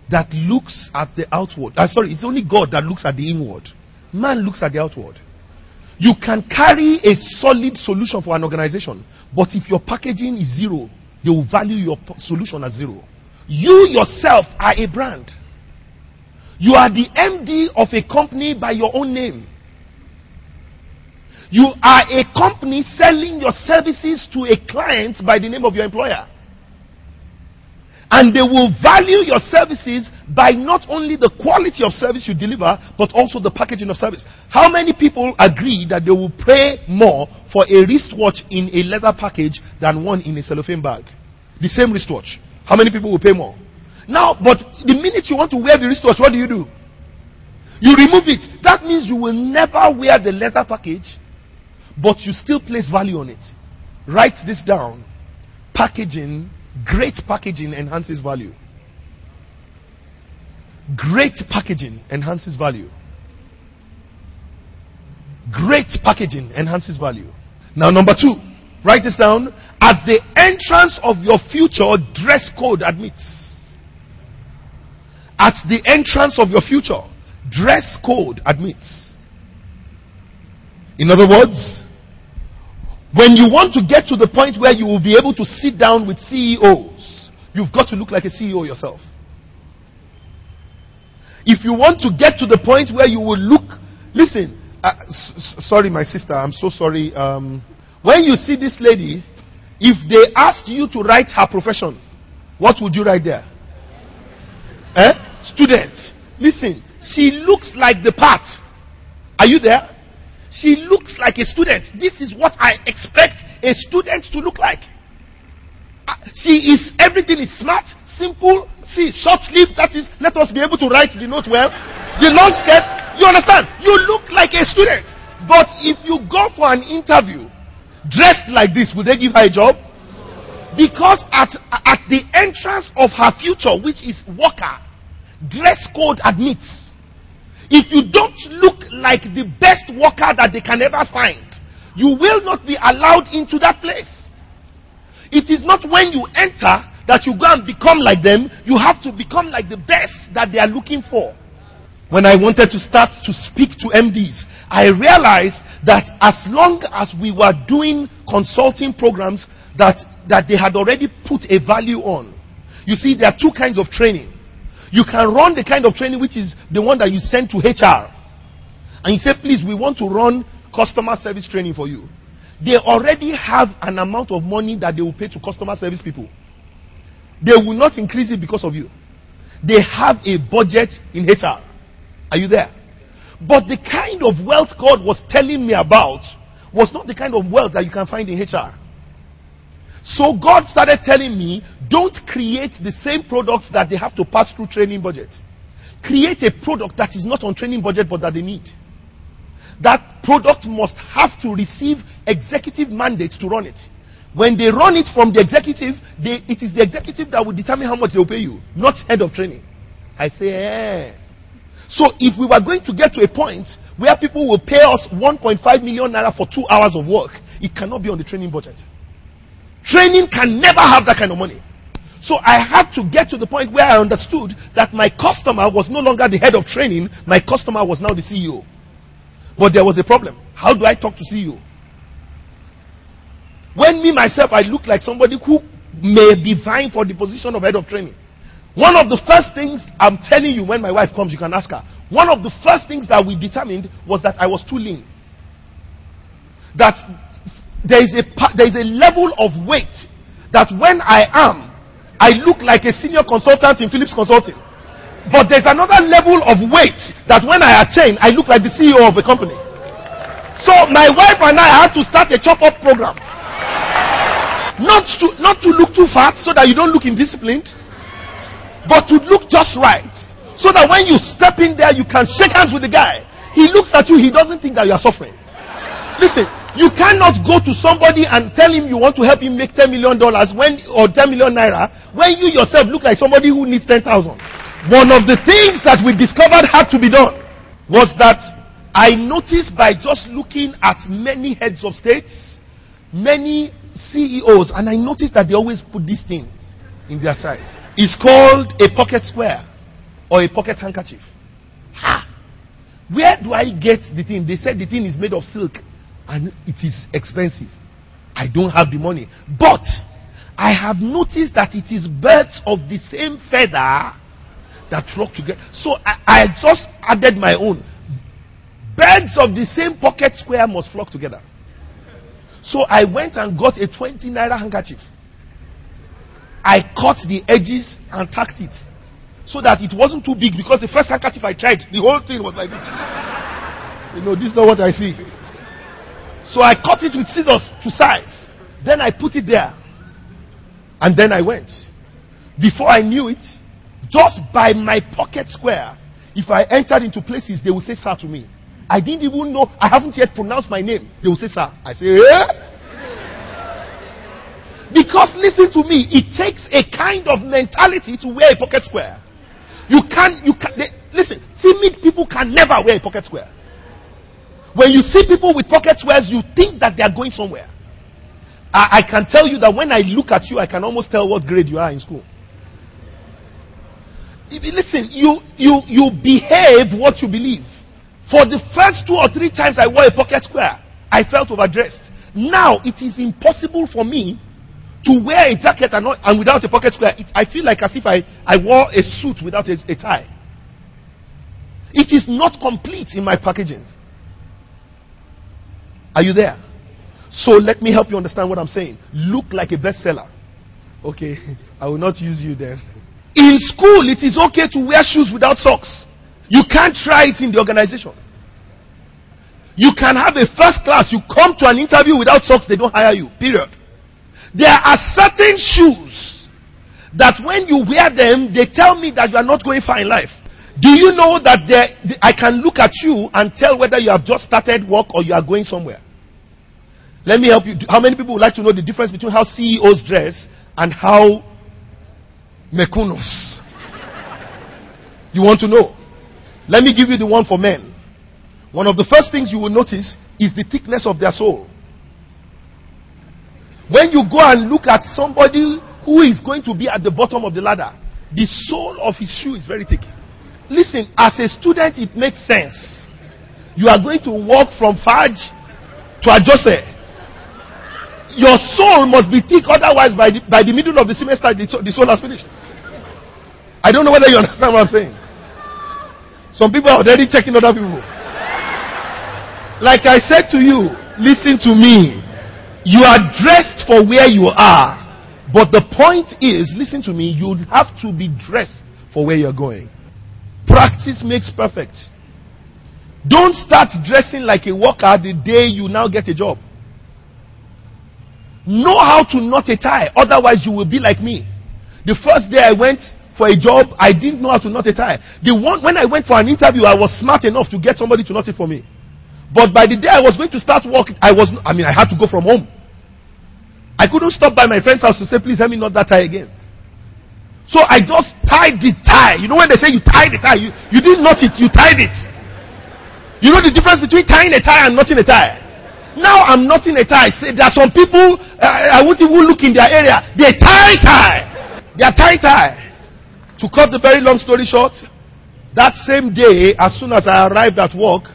that looks at the outward. Uh, sorry, it's only God that looks at the inward. Man looks at the outward. You can carry a solid solution for an organization, but if your packaging is zero, they will value your solution as zero. You yourself are a brand. You are the MD of a company by your own name. You are a company selling your services to a client by the name of your employer. And they will value your services by not only the quality of service you deliver, but also the packaging of service. How many people agree that they will pay more for a wristwatch in a leather package than one in a cellophane bag? The same wristwatch. How many people will pay more? Now, but the minute you want to wear the wristwatch, what do you do? You remove it. That means you will never wear the leather package, but you still place value on it. Write this down. Packaging, great packaging enhances value. Great packaging enhances value. Great packaging enhances value. Now, number two, write this down. At the entrance of your future, dress code admits. At the entrance of your future, dress code admits. In other words, when you want to get to the point where you will be able to sit down with CEOs, you've got to look like a CEO yourself. If you want to get to the point where you will look, listen, uh, s- sorry, my sister, I'm so sorry. Um, when you see this lady, if they asked you to write her profession, what would you write there? Eh? Students, Listen, she looks like the part. Are you there? She looks like a student. This is what I expect a student to look like. Uh, she is everything is smart, simple. See, short sleeve. That is, let us be able to write the note well. The long skirt. You understand? You look like a student. But if you go for an interview dressed like this, would they give her a job? Because at at the entrance of her future, which is worker, dress code admits. If you don't look like the best worker that they can ever find, you will not be allowed into that place. It is not when you enter that you go and become like them. You have to become like the best that they are looking for. When I wanted to start to speak to MDs, I realized that as long as we were doing consulting programs that, that they had already put a value on. You see, there are two kinds of training. You can run the kind of training which is the one that you send to HR. And you say, please, we want to run customer service training for you. They already have an amount of money that they will pay to customer service people. They will not increase it because of you. They have a budget in HR. Are you there? But the kind of wealth God was telling me about was not the kind of wealth that you can find in HR. So God started telling me, don't create the same products that they have to pass through training budget. Create a product that is not on training budget but that they need. That product must have to receive executive mandates to run it. When they run it from the executive, they, it is the executive that will determine how much they will pay you, not head of training. I say, eh. So if we were going to get to a point where people will pay us 1.5 million naira for two hours of work, it cannot be on the training budget. Training can never have that kind of money. So I had to get to the point where I understood that my customer was no longer the head of training, my customer was now the CEO. But there was a problem. How do I talk to CEO? When me myself, I look like somebody who may be vying for the position of head of training. One of the first things I'm telling you when my wife comes, you can ask her. One of the first things that we determined was that I was too lean. That there is a there is a level of weight that when I am, I look like a senior consultant in Philips Consulting. But there's another level of weight that when I attain, I look like the CEO of a company. So my wife and I had to start a chop up program. Not to not to look too fat so that you don't look indisciplined, but to look just right. So that when you step in there, you can shake hands with the guy. He looks at you, he doesn't think that you are suffering. Listen, you cannot go to somebody and tell him you want to help him make 10 million dollars when or 10 million naira when you yourself look like somebody who needs 10,000. One of the things that we discovered had to be done was that I noticed by just looking at many heads of states, many CEOs, and I noticed that they always put this thing in their side. It's called a pocket square or a pocket handkerchief. Ha! Where do I get the thing? They said the thing is made of silk and it is expensive. I don't have the money. But I have noticed that it is birds of the same feather that flock together. So I, I just added my own. Birds of the same pocket square must flock together. So I went and got a 20 naira handkerchief. I cut the edges and tacked it so that it wasn't too big because the first handkerchief I tried, the whole thing was like this. You know, this is not what I see. So I cut it with scissors to size. Then I put it there. And then I went. Before I knew it, just by my pocket square, if I entered into places, they would say sir to me. I didn't even know, I haven't yet pronounced my name. They would say sir. I say, eh? Because listen to me, it takes a kind of mentality to wear a pocket square. You can't, you can they, listen, timid people can never wear a pocket square. When you see people with pocket squares, you think that they are going somewhere. I, I can tell you that when I look at you, I can almost tell what grade you are in school. Listen, you, you, you behave what you believe. For the first two or three times I wore a pocket square, I felt overdressed. Now it is impossible for me to wear a jacket and, not, and without a pocket square. It, I feel like as if I, I wore a suit without a, a tie. It is not complete in my packaging. Are you there? So let me help you understand what I'm saying. Look like a bestseller. Okay, I will not use you then. In school, it is okay to wear shoes without socks. You can't try it in the organization. You can have a first class. You come to an interview without socks, they don't hire you. Period. There are certain shoes that when you wear them, they tell me that you are not going far in life. Do you know that there, I can look at you and tell whether you have just started work or you are going somewhere? Let me help you. How many people would like to know the difference between how CEOs dress and how mekunos? You want to know? Let me give you the one for men. One of the first things you will notice is the thickness of their sole. When you go and look at somebody who is going to be at the bottom of the ladder, the sole of his shoe is very thick. Listen, as a student, it makes sense. You are going to walk from Faj to Ajose your soul must be thick, otherwise, by the, by the middle of the semester, the, the soul has finished. I don't know whether you understand what I'm saying. Some people are already checking other people. Like I said to you, listen to me. You are dressed for where you are. But the point is, listen to me, you have to be dressed for where you're going. Practice makes perfect. Don't start dressing like a worker the day you now get a job. Know how to knot a tie, otherwise you will be like me. The first day I went for a job, I didn't know how to knot a tie. The one when I went for an interview, I was smart enough to get somebody to knot it for me. But by the day I was going to start work, I was I mean I had to go from home. I couldn't stop by my friend's house to say, please help me knot that tie again. So I just tied the tie. You know when they say you tie the tie, you, you didn't knot it, you tied it. You know the difference between tying a tie and knotting a tie? Now I'm not in a tie. Say there are some people uh, I won't even look in their area. They tie tie. They are tie tie. To cut the very long story short, that same day, as soon as I arrived at work,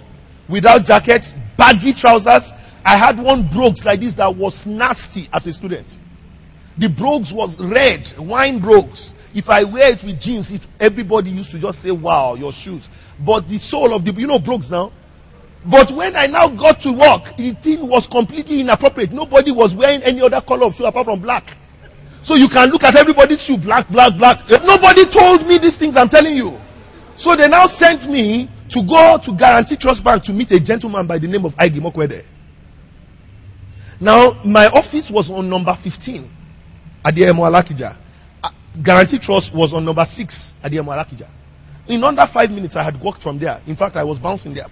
without jacket, baggy trousers, I had one brogues like this that was nasty as a student. The brogues was red, wine brogues. If I wear it with jeans, it, everybody used to just say, wow, your shoes. But the soul of the, you know brogues now? But when I now got to work, the thing was completely inappropriate. Nobody was wearing any other color of shoe apart from black. So you can look at everybody's shoe, black, black, black. Nobody told me these things I'm telling you. So they now sent me to go to Guaranty Trust Bank to meet a gentleman by the name of Aigi Mokwede. Now, my office was on number 15 at Adeyemo Alakija. Uh, Guaranty Trust was on number 6 at Adeyemo Alakija. In under five minutes, I had walked from there. In fact, I was bouncing there.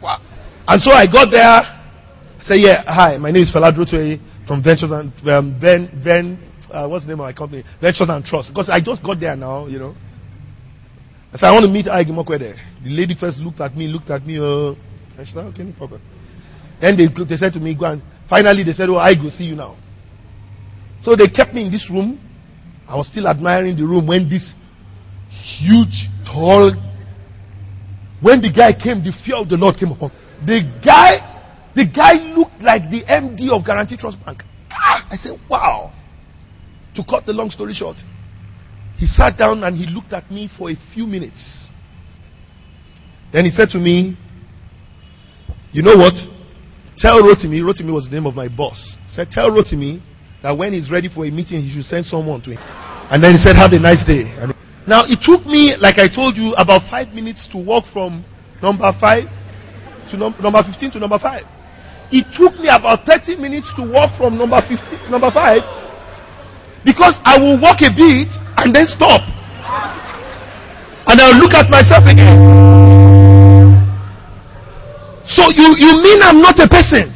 And so I got there. I said, yeah, hi, my name is Feladro from Ventures and um, Ven, Ven, uh, what's the name of my company? Ventures and Trust. Because I just got there now, you know. I said, I want to meet Aigi there. The lady first looked at me, looked at me, uh, I said, okay, no problem. Then they, they said to me, go and, finally they said, oh, I go see you now. So they kept me in this room. I was still admiring the room when this huge, tall, when the guy came, the fear of the Lord came upon the guy, the guy looked like the MD of Guaranty Trust Bank. Ah, I said, wow. To cut the long story short, he sat down and he looked at me for a few minutes. Then he said to me, you know what? Tell Rotimi, Rotimi was the name of my boss. He said, tell Rotimi that when he's ready for a meeting, he should send someone to him. And then he said, have a nice day. Now it took me, like I told you, about five minutes to walk from number five to num- number 15 to number 5. It took me about 30 minutes to walk from number 15 to number 5 because I will walk a bit and then stop. And I'll look at myself again. So you, you mean I'm not a person?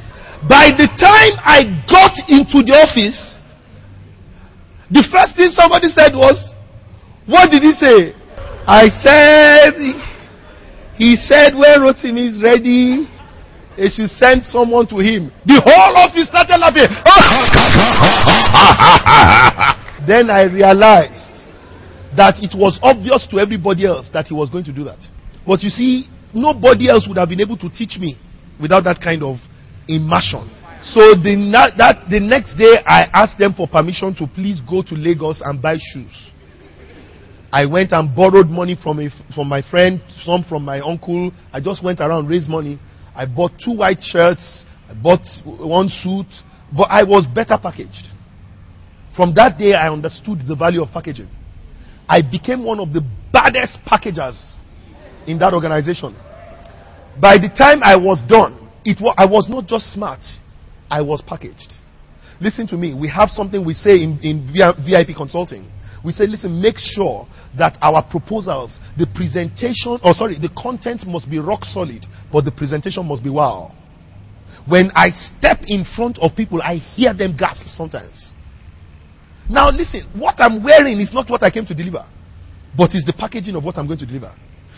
By the time I got into the office, the first thing somebody said was, What did he say? I said, He said, when Rotimi is ready, they should send someone to him. The whole office started laughing. then I realized that it was obvious to everybody else that he was going to do that. But you see, nobody else would have been able to teach me without that kind of immersion. So the, that, the next day, I asked them for permission to please go to Lagos and buy shoes. I went and borrowed money from, a, from my friend, some from my uncle. I just went around, raised money. I bought two white shirts. I bought one suit. But I was better packaged. From that day, I understood the value of packaging. I became one of the baddest packagers in that organization. By the time I was done, it was, I was not just smart. I was packaged. Listen to me. We have something we say in, in VIP consulting. We say, listen, make sure that our proposals, the presentation, or sorry, the content must be rock solid, but the presentation must be wow. When I step in front of people, I hear them gasp sometimes. Now, listen, what I'm wearing is not what I came to deliver, but it's the packaging of what I'm going to deliver.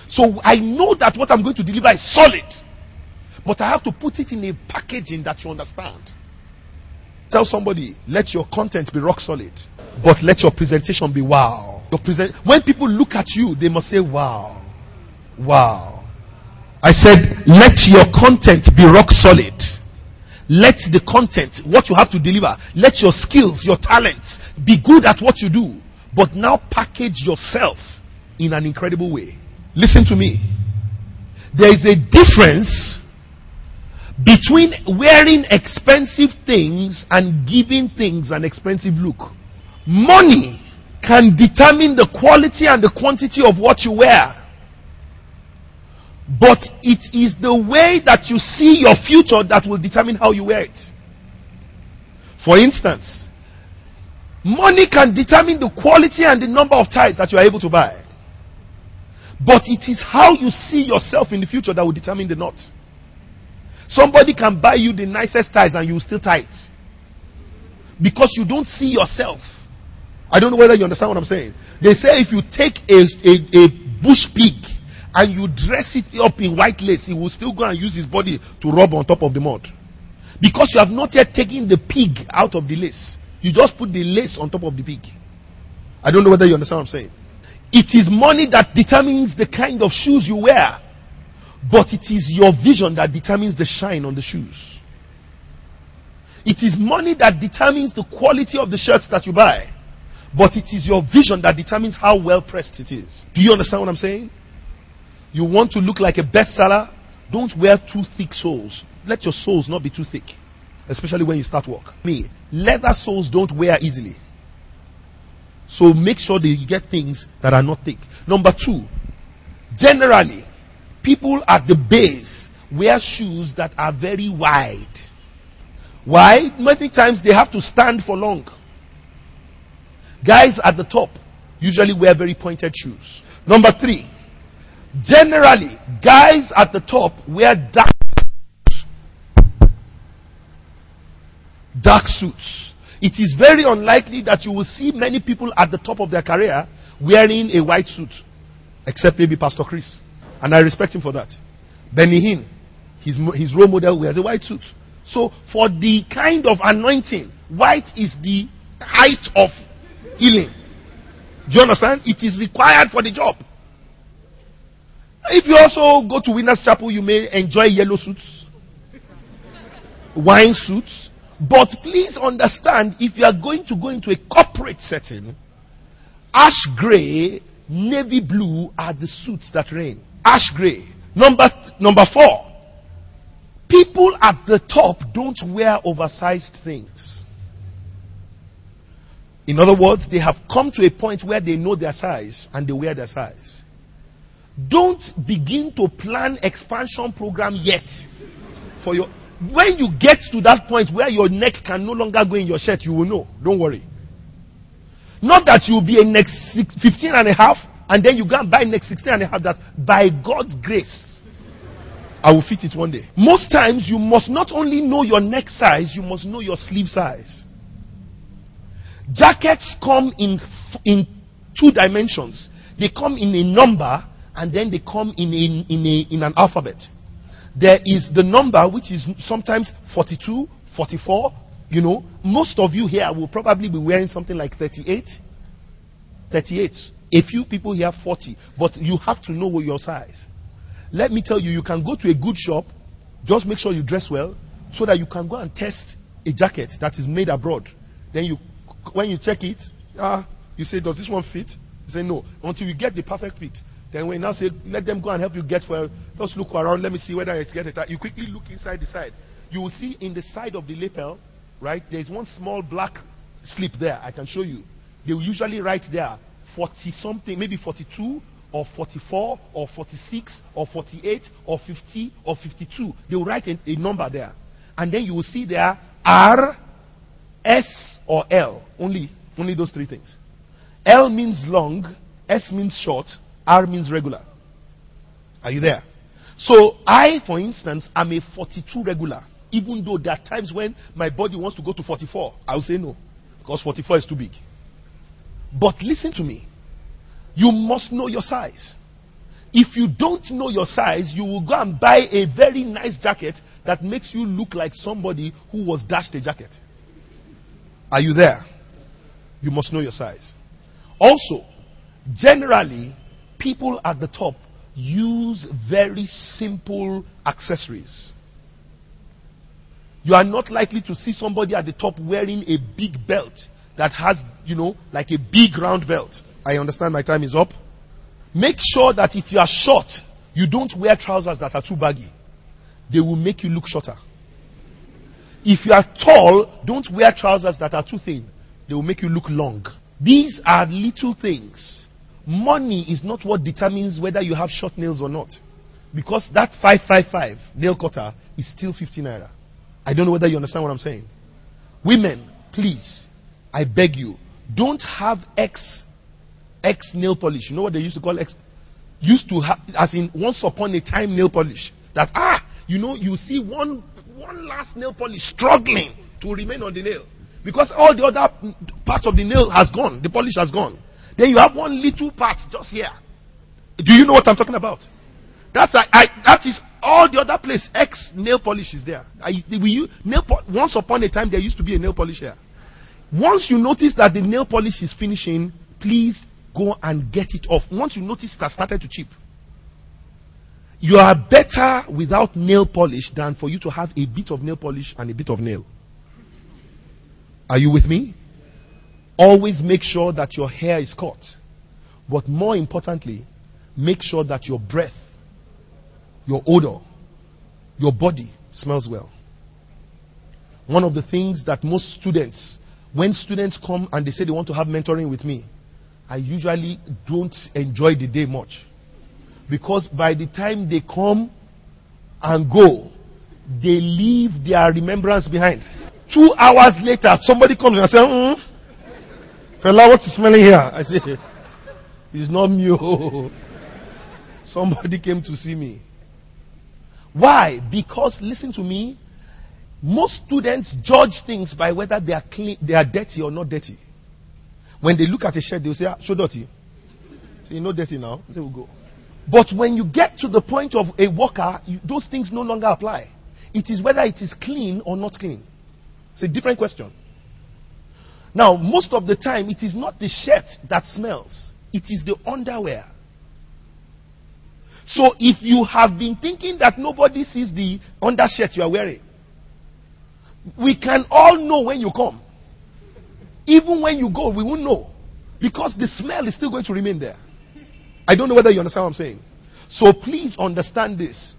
So I know that what I'm going to deliver is solid. But I have to put it in a packaging that you understand. Tell somebody, let your content be rock solid, but let your presentation be wow. Your present when people look at you, they must say, Wow. Wow. I said, let your content be rock solid. Let the content, what you have to deliver, let your skills, your talents be good at what you do. But now package yourself in an incredible way. Listen to me. There is a difference between wearing expensive things and giving things an expensive look. Money can determine the quality and the quantity of what you wear. But it is the way that you see your future that will determine how you wear it. For instance, money can determine the quality and the number of ties that you are able to buy. But it is how you see yourself in the future that will determine the knot. Somebody can buy you the nicest ties and you will still tie it. Because you don't see yourself. I don't know whether you understand what I'm saying. They say if you take a, a, a bush pig and you dress it up in white lace, he will still go and use his body to rub on top of the mud. Because you have not yet taken the pig out of the lace. You just put the lace on top of the pig. I don't know whether you understand what I'm saying. It is money that determines the kind of shoes you wear. But it is your vision that determines the shine on the shoes. It is money that determines the quality of the shirts that you buy. But it is your vision that determines how well pressed it is. Do you understand what I'm saying? You want to look like a bestseller? Don't wear too thick soles. Let your soles not be too thick. Especially when you start work. Me, leather soles don't wear easily. So make sure that you get things that are not thick. Number two, generally, people at the base wear shoes that are very wide. Why? Many times they have to stand for long. Guys at the top usually wear very pointed shoes. Number three, generally, guys at the top wear dark, dark suits. It is very unlikely that you will see many people at the top of their career wearing a white suit, except maybe Pastor Chris. And I respect him for that. Benny Hinn, his, his role model wears a white suit. So for the kind of anointing, white is the height of healing. Do you understand? It is required for the job. If you also go to Winners Chapel, you may enjoy yellow suits, wine suits. But please understand, if you are going to go into a corporate setting, ash gray, navy blue are the suits that reign ash gray. Number, number four, people at the top don't wear oversized things. In other words, they have come to a point where they know their size and they wear their size. Don't begin to plan expansion program yet. For your when you get to that point where your neck can no longer go in your shirt, you will know. Don't worry. Not that you'll be a next six, 15 and a half and then you go and buy next 16 and a half that by God's grace I will fit it one day. Most times you must not only know your neck size, you must know your sleeve size. Jackets come in in two dimensions. They come in a number and then they come in a, in a, in an alphabet. There is the number which is sometimes 42, 44. You know, most of you here will probably be wearing something like 38. 38. A few people here 40, but you have to know your size. Let me tell you, you can go to a good shop, just make sure you dress well, so that you can go and test a jacket that is made abroad. Then you, when you check it, ah, you say, does this one fit? You say no. Until you get the perfect fit. Then we now say, let them go and help you get well, just look around, let me see whether it's get it. You quickly look inside the side. You will see in the side of the lapel, right, there is one small black slip there. I can show you. They will usually write there 40 something, maybe 42 or 44 or 46 or 48 or 50 or 52. They will write a, a number there. And then you will see there R, S, or L. Only, only those three things. L means long, S means short, R means regular. Are you there? So I, for instance, am a 42 regular. Even though there are times when my body wants to go to 44, I'll say no. Because 44 is too big. But listen to me. You must know your size. If you don't know your size, you will go and buy a very nice jacket that makes you look like somebody who was dashed a jacket. Are you there? You must know your size. Also, generally, people at the top use very simple accessories. You are not likely to see somebody at the top wearing a big belt that has, you know, like a big round belt. I understand my time is up. Make sure that if you are short, you don't wear trousers that are too baggy. They will make you look shorter. If you are tall, don't wear trousers that are too thin. They will make you look long. These are little things. Money is not what determines whether you have short nails or not. Because that 555 nail cutter is still 50 naira. I don't know whether you understand what I'm saying. Women, please, I beg you, don't have X X nail polish. You know what they used to call X? Used to have, as in once upon a time nail polish. That ah, you know, you see one one last nail polish struggling to remain on the nail because all the other parts of the nail has gone. The polish has gone. Then you have one little part just here. Do you know what I'm talking about? That's I, I that is all the other place. X nail polish is there. I, we nail once upon a time there used to be a nail polish here. Once you notice that the nail polish is finishing, please go and get it off. Once you notice it has started to chip, you are better without nail polish than for you to have a bit of nail polish and a bit of nail. Are you with me? Always make sure that your hair is cut. But more importantly, make sure that your breath, your odor, your body smells well. One of the things that most students when students come and they say they want to have mentoring with me, I usually don't enjoy the day much. Because by the time they come and go, they leave their remembrance behind. Two hours later, somebody comes and says, mm, Fela, what's smelling here? I say, It's not me. Oh. Somebody came to see me. Why? Because, listen to me, most students judge things by whether they are clean, they are dirty or not dirty. When they look at a shirt, they will say, ah, "Show dirty." So you know dirty now. They will go. But when you get to the point of a worker, you, those things no longer apply. It is whether it is clean or not clean. It's a different question. Now, most of the time, it is not the shirt that smells, it is the underwear. So, if you have been thinking that nobody sees the undershirt you are wearing, we can all know when you come. Even when you go, we won't know. Because the smell is still going to remain there. I don't know whether you understand what I'm saying. So please understand this.